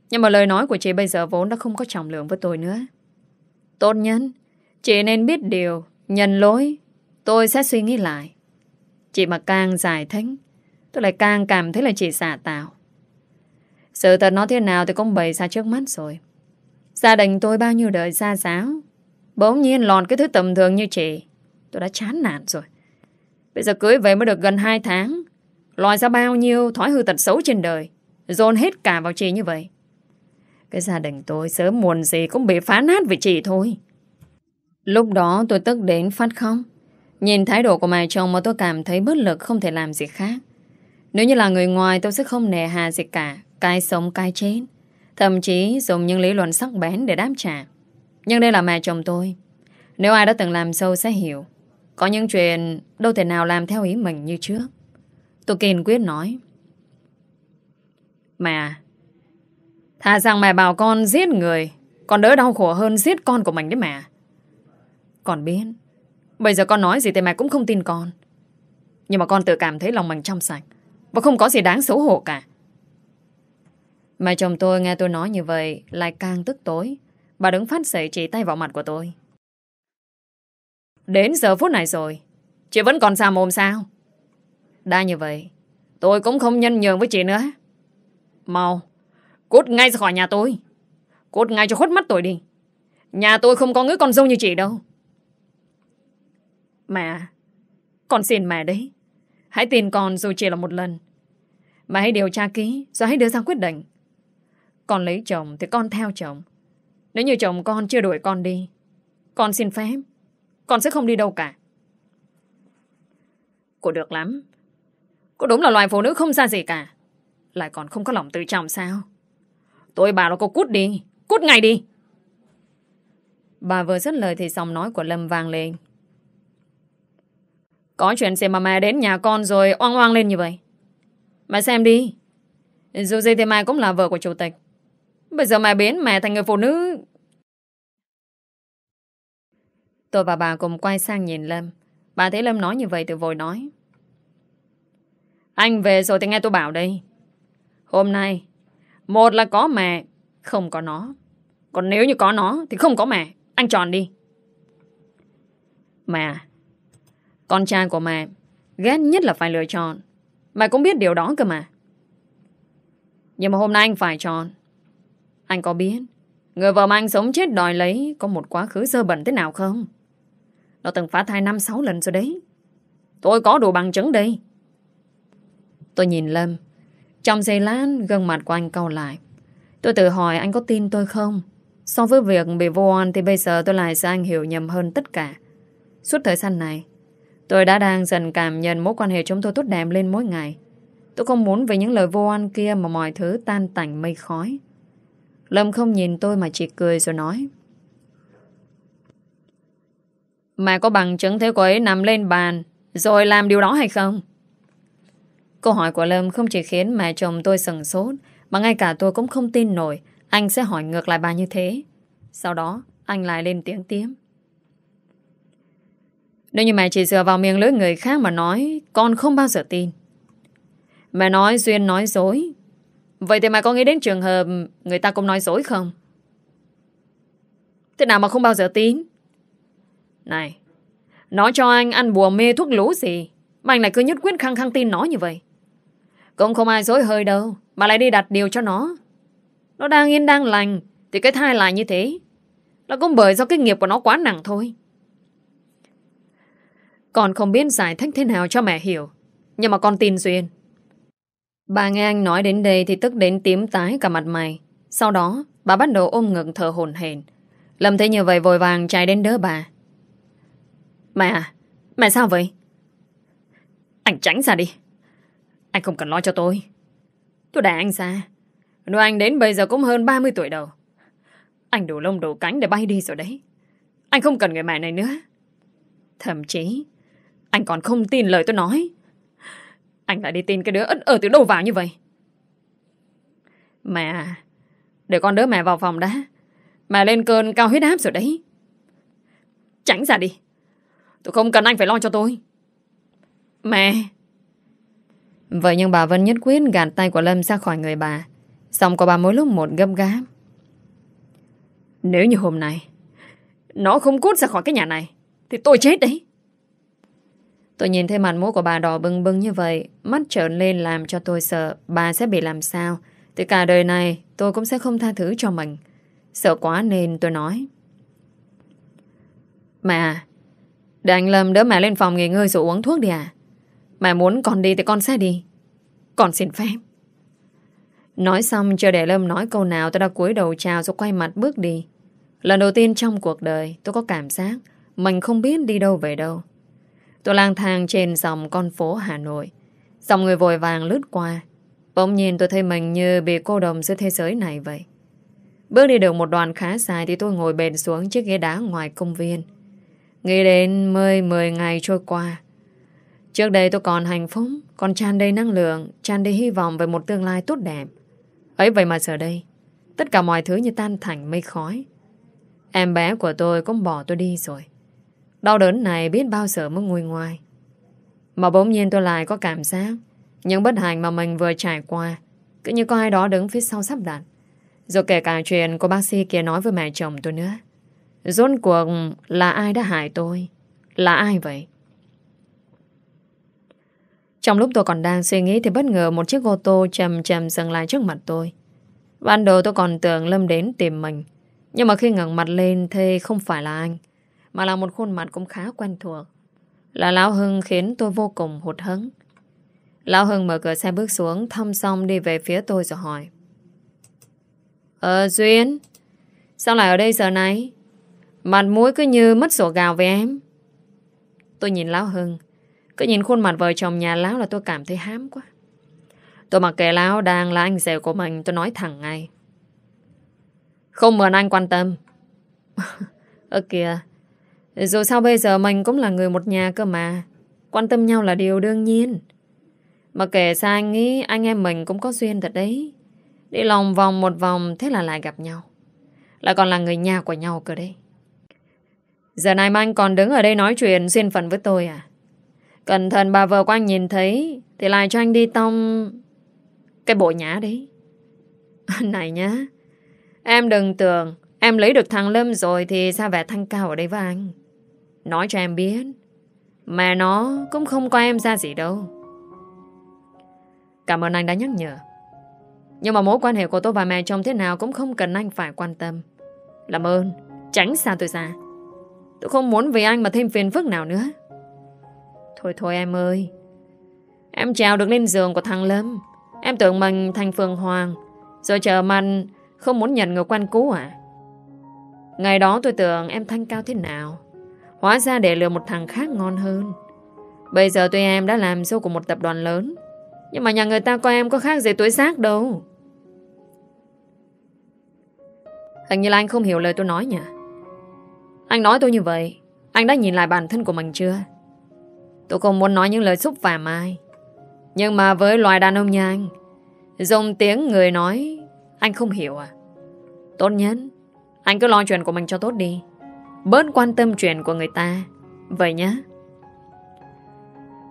Nhưng mà lời nói của chị bây giờ vốn đã không có trọng lượng với tôi nữa. Tốt nhất Chị nên biết điều Nhận lỗi Tôi sẽ suy nghĩ lại. Chị mà càng giải thích, Tôi lại càng cảm thấy là chị xả tạo. Sự thật nó thế nào Thì cũng bày ra trước mắt rồi. Gia đình tôi bao nhiêu đời xa giáo, Bỗng nhiên lọt cái thứ tầm thường như chị. Tôi đã chán nản rồi. Bây giờ cưới về mới được gần 2 tháng, Lòi ra bao nhiêu thói hư tật xấu trên đời, Dồn hết cả vào chị như vậy. Cái gia đình tôi sớm muộn gì Cũng bị phá nát vì chị thôi. Lúc đó tôi tức đến phát khóc. Nhìn thái độ của mẹ chồng mà tôi cảm thấy bất lực không thể làm gì khác. Nếu như là người ngoài tôi sẽ không nề hà gì cả, cái sống cái chết. Thậm chí dùng những lý luận sắc bén để đáp trả. Nhưng đây là mẹ chồng tôi. Nếu ai đã từng làm sâu sẽ hiểu. Có những chuyện đâu thể nào làm theo ý mình như trước. Tôi kiên quyết nói. Mẹ à, Thà rằng mẹ bảo con giết người Còn đỡ đau khổ hơn giết con của mình đấy mẹ à. còn biết Bây giờ con nói gì thì mẹ cũng không tin con. Nhưng mà con tự cảm thấy lòng mình trong sạch. Và không có gì đáng xấu hổ cả. Mẹ chồng tôi nghe tôi nói như vậy, Lại càng tức tối. Bà đứng phát xảy chỉ tay vào mặt của tôi. Đến giờ phút này rồi, Chị vẫn còn xà mồm sao? Đã như vậy, Tôi cũng không nhân nhường với chị nữa. Mau, Cút ngay ra khỏi nhà tôi. Cút ngay cho khuất mắt tôi đi. Nhà tôi không có người con dâu như chị đâu. Mẹ, con xin mẹ đấy. Hãy tin con dù chỉ là một lần. Mà hãy điều tra kỹ rồi hãy đưa ra quyết định. Con lấy chồng thì con theo chồng. Nếu như chồng con chưa đuổi con đi, con xin phép. Con sẽ không đi đâu cả. Cô được lắm. Cô đúng là loài phụ nữ không ra gì cả. Lại còn không có lòng tự trọng sao? Tôi bảo là cô cút đi. Cút ngay đi. Bà vừa dứt lời thì giọng nói của Lâm vang lên. Có chuyện gì mà mẹ đến nhà con rồi oang oang lên như vậy? Mẹ xem đi. Dù gì thì mẹ cũng là vợ của chủ tịch. Bây giờ mẹ biến mẹ thành người phụ nữ. Tôi và bà cùng quay sang nhìn Lâm. Bà thấy Lâm nói như vậy thì vội nói. Anh về rồi thì nghe tôi bảo đây. Hôm nay, một là có mẹ, không có nó. Còn nếu như có nó thì không có mẹ. Anh chọn đi. Mẹ, con trai của mẹ, Ghét nhất là phải lựa chọn. Mẹ cũng biết điều đó cơ mà. Nhưng mà hôm nay anh phải chọn. Anh có biết, Người vợ mà anh sống chết đòi lấy Có một quá khứ dơ bẩn thế nào không? Nó từng phá thai 5-6 lần rồi đấy. Tôi có đủ bằng chứng đây. Tôi nhìn Lâm. Trong giây lát, gương mặt của anh cau lại. Tôi tự hỏi anh có tin tôi không? So với việc bị vô an Thì bây giờ tôi lại sẽ anh hiểu nhầm hơn tất cả. Suốt thời gian này Tôi đã đang dần cảm nhận mối quan hệ chúng tôi tốt đẹp lên mỗi ngày. Tôi không muốn vì những lời vô ăn kia mà mọi thứ tan tành mây khói. Lâm không nhìn tôi mà chỉ cười rồi nói. Mẹ có bằng chứng thế cô ấy nằm lên bàn rồi làm điều đó hay không? Câu hỏi của Lâm không chỉ khiến mẹ chồng tôi sừng sốt, mà ngay cả tôi cũng không tin nổi anh sẽ hỏi ngược lại bà như thế. Sau đó, anh lại lên tiếng tiếng. Nếu như mẹ chỉ dựa vào miệng lưỡi người khác mà nói, Con không bao giờ tin. Mẹ nói Duyên nói dối. Vậy thì mẹ có nghĩ đến trường hợp Người ta cũng nói dối không? Thế nào mà không bao giờ tin? Này, nói cho anh ăn bùa mê thuốc lú gì, Mà anh lại cứ nhất quyết khăng khăng tin nó như vậy. Cũng không ai dối hơi đâu, Mà lại đi đặt điều cho nó. Nó đang yên đang lành, Thì cái thai lại như thế. Nó cũng bởi do cái nghiệp của nó quá nặng thôi. Con không biết giải thích thế nào cho mẹ hiểu, Nhưng mà con tin Duyên. Bà nghe anh nói đến đây Thì tức đến tím tái cả mặt mày. Sau đó, bà bắt đầu ôm ngực thở hồn hển. Lâm thấy như vậy vội vàng chạy đến đỡ bà. Mẹ à Mẹ sao vậy? Anh tránh ra đi. Anh không cần lo cho tôi. Tôi đã anh ra. Nếu anh đến bây giờ cũng hơn 30 tuổi đầu. Anh đủ lông đủ cánh để bay đi rồi đấy. Anh không cần người mẹ này nữa. Thậm chí anh còn không tin lời tôi nói. Anh lại đi tin cái đứa ất ở từ đâu vào như vậy. Mẹ, Để con đỡ mẹ vào phòng đã. Mẹ lên cơn cao huyết áp rồi đấy. Tránh ra đi. Tôi không cần anh phải lo cho tôi. Mẹ. Vậy nhưng bà vẫn nhất quyết gạt tay của Lâm ra khỏi người bà. Xong có bà mỗi lúc một gấp gáp. Nếu như hôm nay, Nó không cút ra khỏi cái nhà này, Thì tôi chết đấy. Tôi nhìn thấy mặt mũi của bà đỏ bưng bưng như vậy, Mắt trợn lên làm cho tôi sợ, Bà sẽ bị làm sao? Thì cả đời này, tôi cũng sẽ không tha thứ cho mình. Sợ quá nên tôi nói. Mẹ, Để anh Lâm đỡ mẹ lên phòng nghỉ ngơi rồi uống thuốc đi à? Mẹ muốn con đi thì con sẽ đi. Con xin phép. Nói xong chờ để Lâm nói câu nào, Tôi đã cúi đầu chào rồi quay mặt bước đi. Lần đầu tiên trong cuộc đời, Tôi có cảm giác Mình không biết đi đâu về đâu. Tôi lang thang trên dòng con phố Hà Nội. Dòng người vội vàng lướt qua. Bỗng nhìn tôi thấy mình như bị cô đồng giữa thế giới này vậy. Bước đi được một đoạn khá dài Thì tôi ngồi bền xuống chiếc ghế đá ngoài công viên. Nghĩ đến mười mười ngày trôi qua. Trước đây tôi còn hạnh phúc, Còn tràn đầy năng lượng, Tràn đầy hy vọng về một tương lai tốt đẹp. Ấy vậy mà giờ đây, Tất cả mọi thứ như tan thành mây khói. Em bé của tôi cũng bỏ tôi đi rồi. Đau đớn này biết bao giờ mới nguôi ngoài. Mà bỗng nhiên tôi lại có cảm giác Những bất hạnh mà mình vừa trải qua, Cứ như có ai đó đứng phía sau sắp đặt. Rồi kể cả chuyện của bác sĩ kia nói với mẹ chồng tôi nữa. Rốt cuộc là ai đã hại tôi? Là ai vậy? Trong lúc tôi còn đang suy nghĩ Thì bất ngờ một chiếc ô tô chầm chầm dừng lại trước mặt tôi. Ban đầu tôi còn tưởng Lâm đến tìm mình, Nhưng mà khi ngẩng mặt lên Thì không phải là anh. Mà là một khuôn mặt cũng khá quen thuộc. Là Lão Hưng khiến tôi vô cùng hụt hẫng. Lão Hưng mở cửa xe bước xuống Thăm xong đi về phía tôi rồi hỏi. Ờ Duyên, Sao lại ở đây giờ này? Mặt mũi cứ như mất sổ gào với em. Tôi nhìn Lão Hưng, Cứ nhìn khuôn mặt vợ chồng nhà Lão là tôi cảm thấy hám quá. Tôi mặc kệ Lão đang là anh rể của mình, Tôi nói thẳng ngay. Không mượn anh quan tâm. Ơ kìa dù sao bây giờ mình cũng là người một nhà cơ mà. Quan tâm nhau là điều đương nhiên. Mà kể sao anh nghĩ Anh em mình cũng có duyên thật đấy. Đi lòng vòng một vòng Thế là lại gặp nhau. Lại còn là người nhà của nhau cơ đấy. Giờ này mà anh còn đứng ở đây nói chuyện xuyên phần với tôi à? Cẩn thận bà vợ của anh nhìn thấy Thì lại cho anh đi tông Cái bộ nhã đấy. Này nhá, Em đừng tưởng Em lấy được thằng Lâm rồi Thì sao vẻ thanh cao ở đây với anh. Nói cho em biết. Mẹ nó cũng không coi em ra gì đâu. Cảm ơn anh đã nhắc nhở. Nhưng mà mối quan hệ của tôi và mẹ chồng thế nào Cũng không cần anh phải quan tâm. Làm ơn, Tránh xa tôi ra. Tôi không muốn vì anh mà thêm phiền phức nào nữa. Thôi thôi em ơi. Em trèo được lên giường của thằng Lâm. Em tưởng mình thành phường Hoàng. Rồi chờ mình Không muốn nhận người quan cũ à? Ngày đó tôi tưởng em thanh cao thế nào. Hóa ra để lừa một thằng khác ngon hơn. Bây giờ tuy em đã làm dâu của một tập đoàn lớn, Nhưng mà nhà người ta coi em có khác gì tuổi xác đâu. Hình như là anh không hiểu lời tôi nói nhỉ? Anh nói tôi như vậy, Anh đã nhìn lại bản thân của mình chưa? Tôi không muốn nói những lời xúc phạm ai. Nhưng mà với loài đàn ông như anh, Dùng tiếng người nói, Anh không hiểu à? Tốt nhất, Anh cứ lo chuyện của mình cho tốt đi. Bớt quan tâm chuyện của người ta. Vậy nhé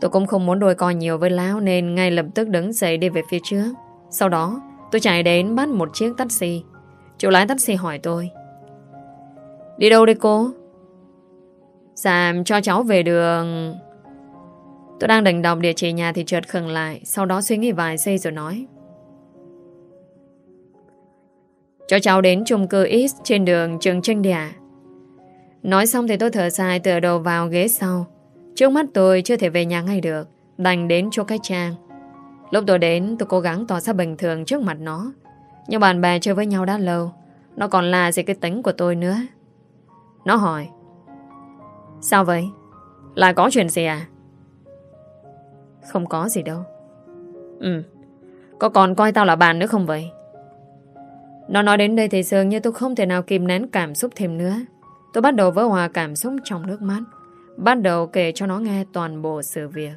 Tôi cũng không muốn đôi coi nhiều với Lão Nên ngay lập tức đứng dậy đi về phía trước. Sau đó, tôi chạy đến bắt một chiếc taxi. Chủ lái taxi hỏi tôi, Đi đâu đây cô? Dạ cho cháu về đường... Tôi đang định đọc địa chỉ nhà thì chợt khừng lại, Sau đó suy nghĩ vài giây rồi nói, Cho cháu đến chung cư X trên đường Trường Trinh đi? Nói xong thì tôi thở dài tựa đầu vào ghế sau. Trước mắt tôi chưa thể về nhà ngay được, đành đến chỗ cái trang. Lúc tôi đến tôi cố gắng tỏ ra bình thường trước mặt nó. Nhưng bạn bè chơi với nhau đã lâu, nó còn là gì cái tính của tôi nữa. Nó hỏi Sao vậy? Là có chuyện gì à? Không có gì đâu Ừ Có còn coi tao là bạn nữa không vậy? Nó nói đến đây thì dường như tôi không thể nào kìm nén cảm xúc thêm nữa Tôi bắt đầu vỡ hòa cảm xúc trong nước mắt Bắt đầu kể cho nó nghe toàn bộ sự việc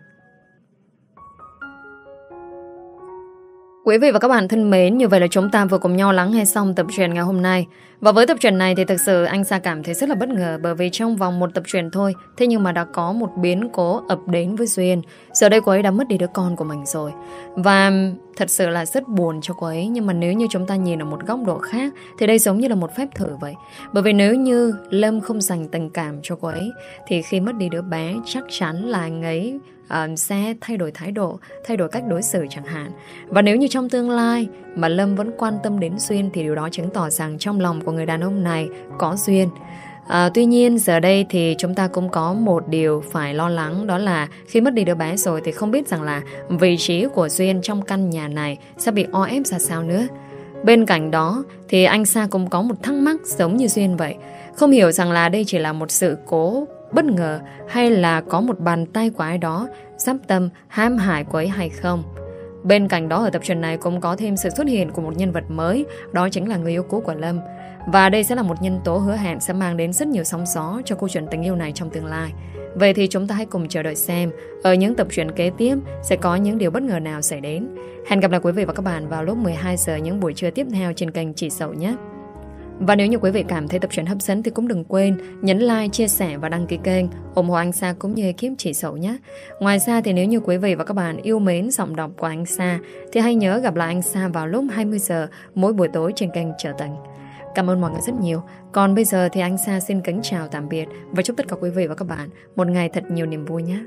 Quý vị và các bạn thân mến, như vậy là chúng ta vừa cùng nhau lắng nghe xong tập truyện ngày hôm nay. Và với tập truyện này thì thực sự anh Sa cảm thấy rất là bất ngờ bởi vì trong vòng một tập truyện thôi, thế nhưng mà đã có một biến cố ập đến với Duyên. Giờ đây cô ấy đã mất đi đứa con của mình rồi. Và thật sự là rất buồn cho cô ấy, nhưng mà nếu như chúng ta nhìn ở một góc độ khác thì đây giống như là một phép thử vậy. Bởi vì nếu như Lâm không dành tình cảm cho cô ấy thì khi mất đi đứa bé chắc chắn là anh ấy uh, sẽ thay đổi thái độ, thay đổi cách đối xử chẳng hạn. Và nếu như trong tương lai mà Lâm vẫn quan tâm đến Duyên thì điều đó chứng tỏ rằng trong lòng của người đàn ông này có Duyên. À, tuy nhiên giờ đây thì chúng ta cũng có một điều phải lo lắng đó là khi mất đi đứa bé rồi thì không biết rằng là vị trí của Duyên trong căn nhà này sẽ bị o ép ra sao nữa. Bên cạnh đó thì anh Sa cũng có một thắc mắc giống như Duyên vậy. Không hiểu rằng là đây chỉ là một sự cố bất ngờ hay là có một bàn tay của ai đó sắp tâm hãm hại quấy ấy hay không. Bên cạnh đó ở tập truyện này cũng có thêm sự xuất hiện của một nhân vật mới, đó chính là người yêu cũ của Lâm. Và đây sẽ là một nhân tố hứa hẹn sẽ mang đến rất nhiều sóng gió cho câu chuyện tình yêu này trong tương lai. Vậy thì chúng ta hãy cùng chờ đợi xem ở những tập truyện kế tiếp sẽ có những điều bất ngờ nào xảy đến. Hẹn gặp lại quý vị và các bạn vào lúc 12 giờ những buổi trưa tiếp theo trên kênh Chỉ Sầu nhé. Và nếu như quý vị cảm thấy tập truyện hấp dẫn thì cũng đừng quên nhấn like, chia sẻ và đăng ký kênh ủng hộ anh Sa cũng như kiếm chỉ sầu nhé. Ngoài ra thì nếu như quý vị và các bạn yêu mến giọng đọc của anh Sa thì hãy nhớ gặp lại anh Sa vào lúc 20 giờ mỗi buổi tối trên kênh Trở Tình. Cảm ơn mọi người rất nhiều. Còn bây giờ thì anh Sa xin kính chào tạm biệt và chúc tất cả quý vị và các bạn một ngày thật nhiều niềm vui nhé.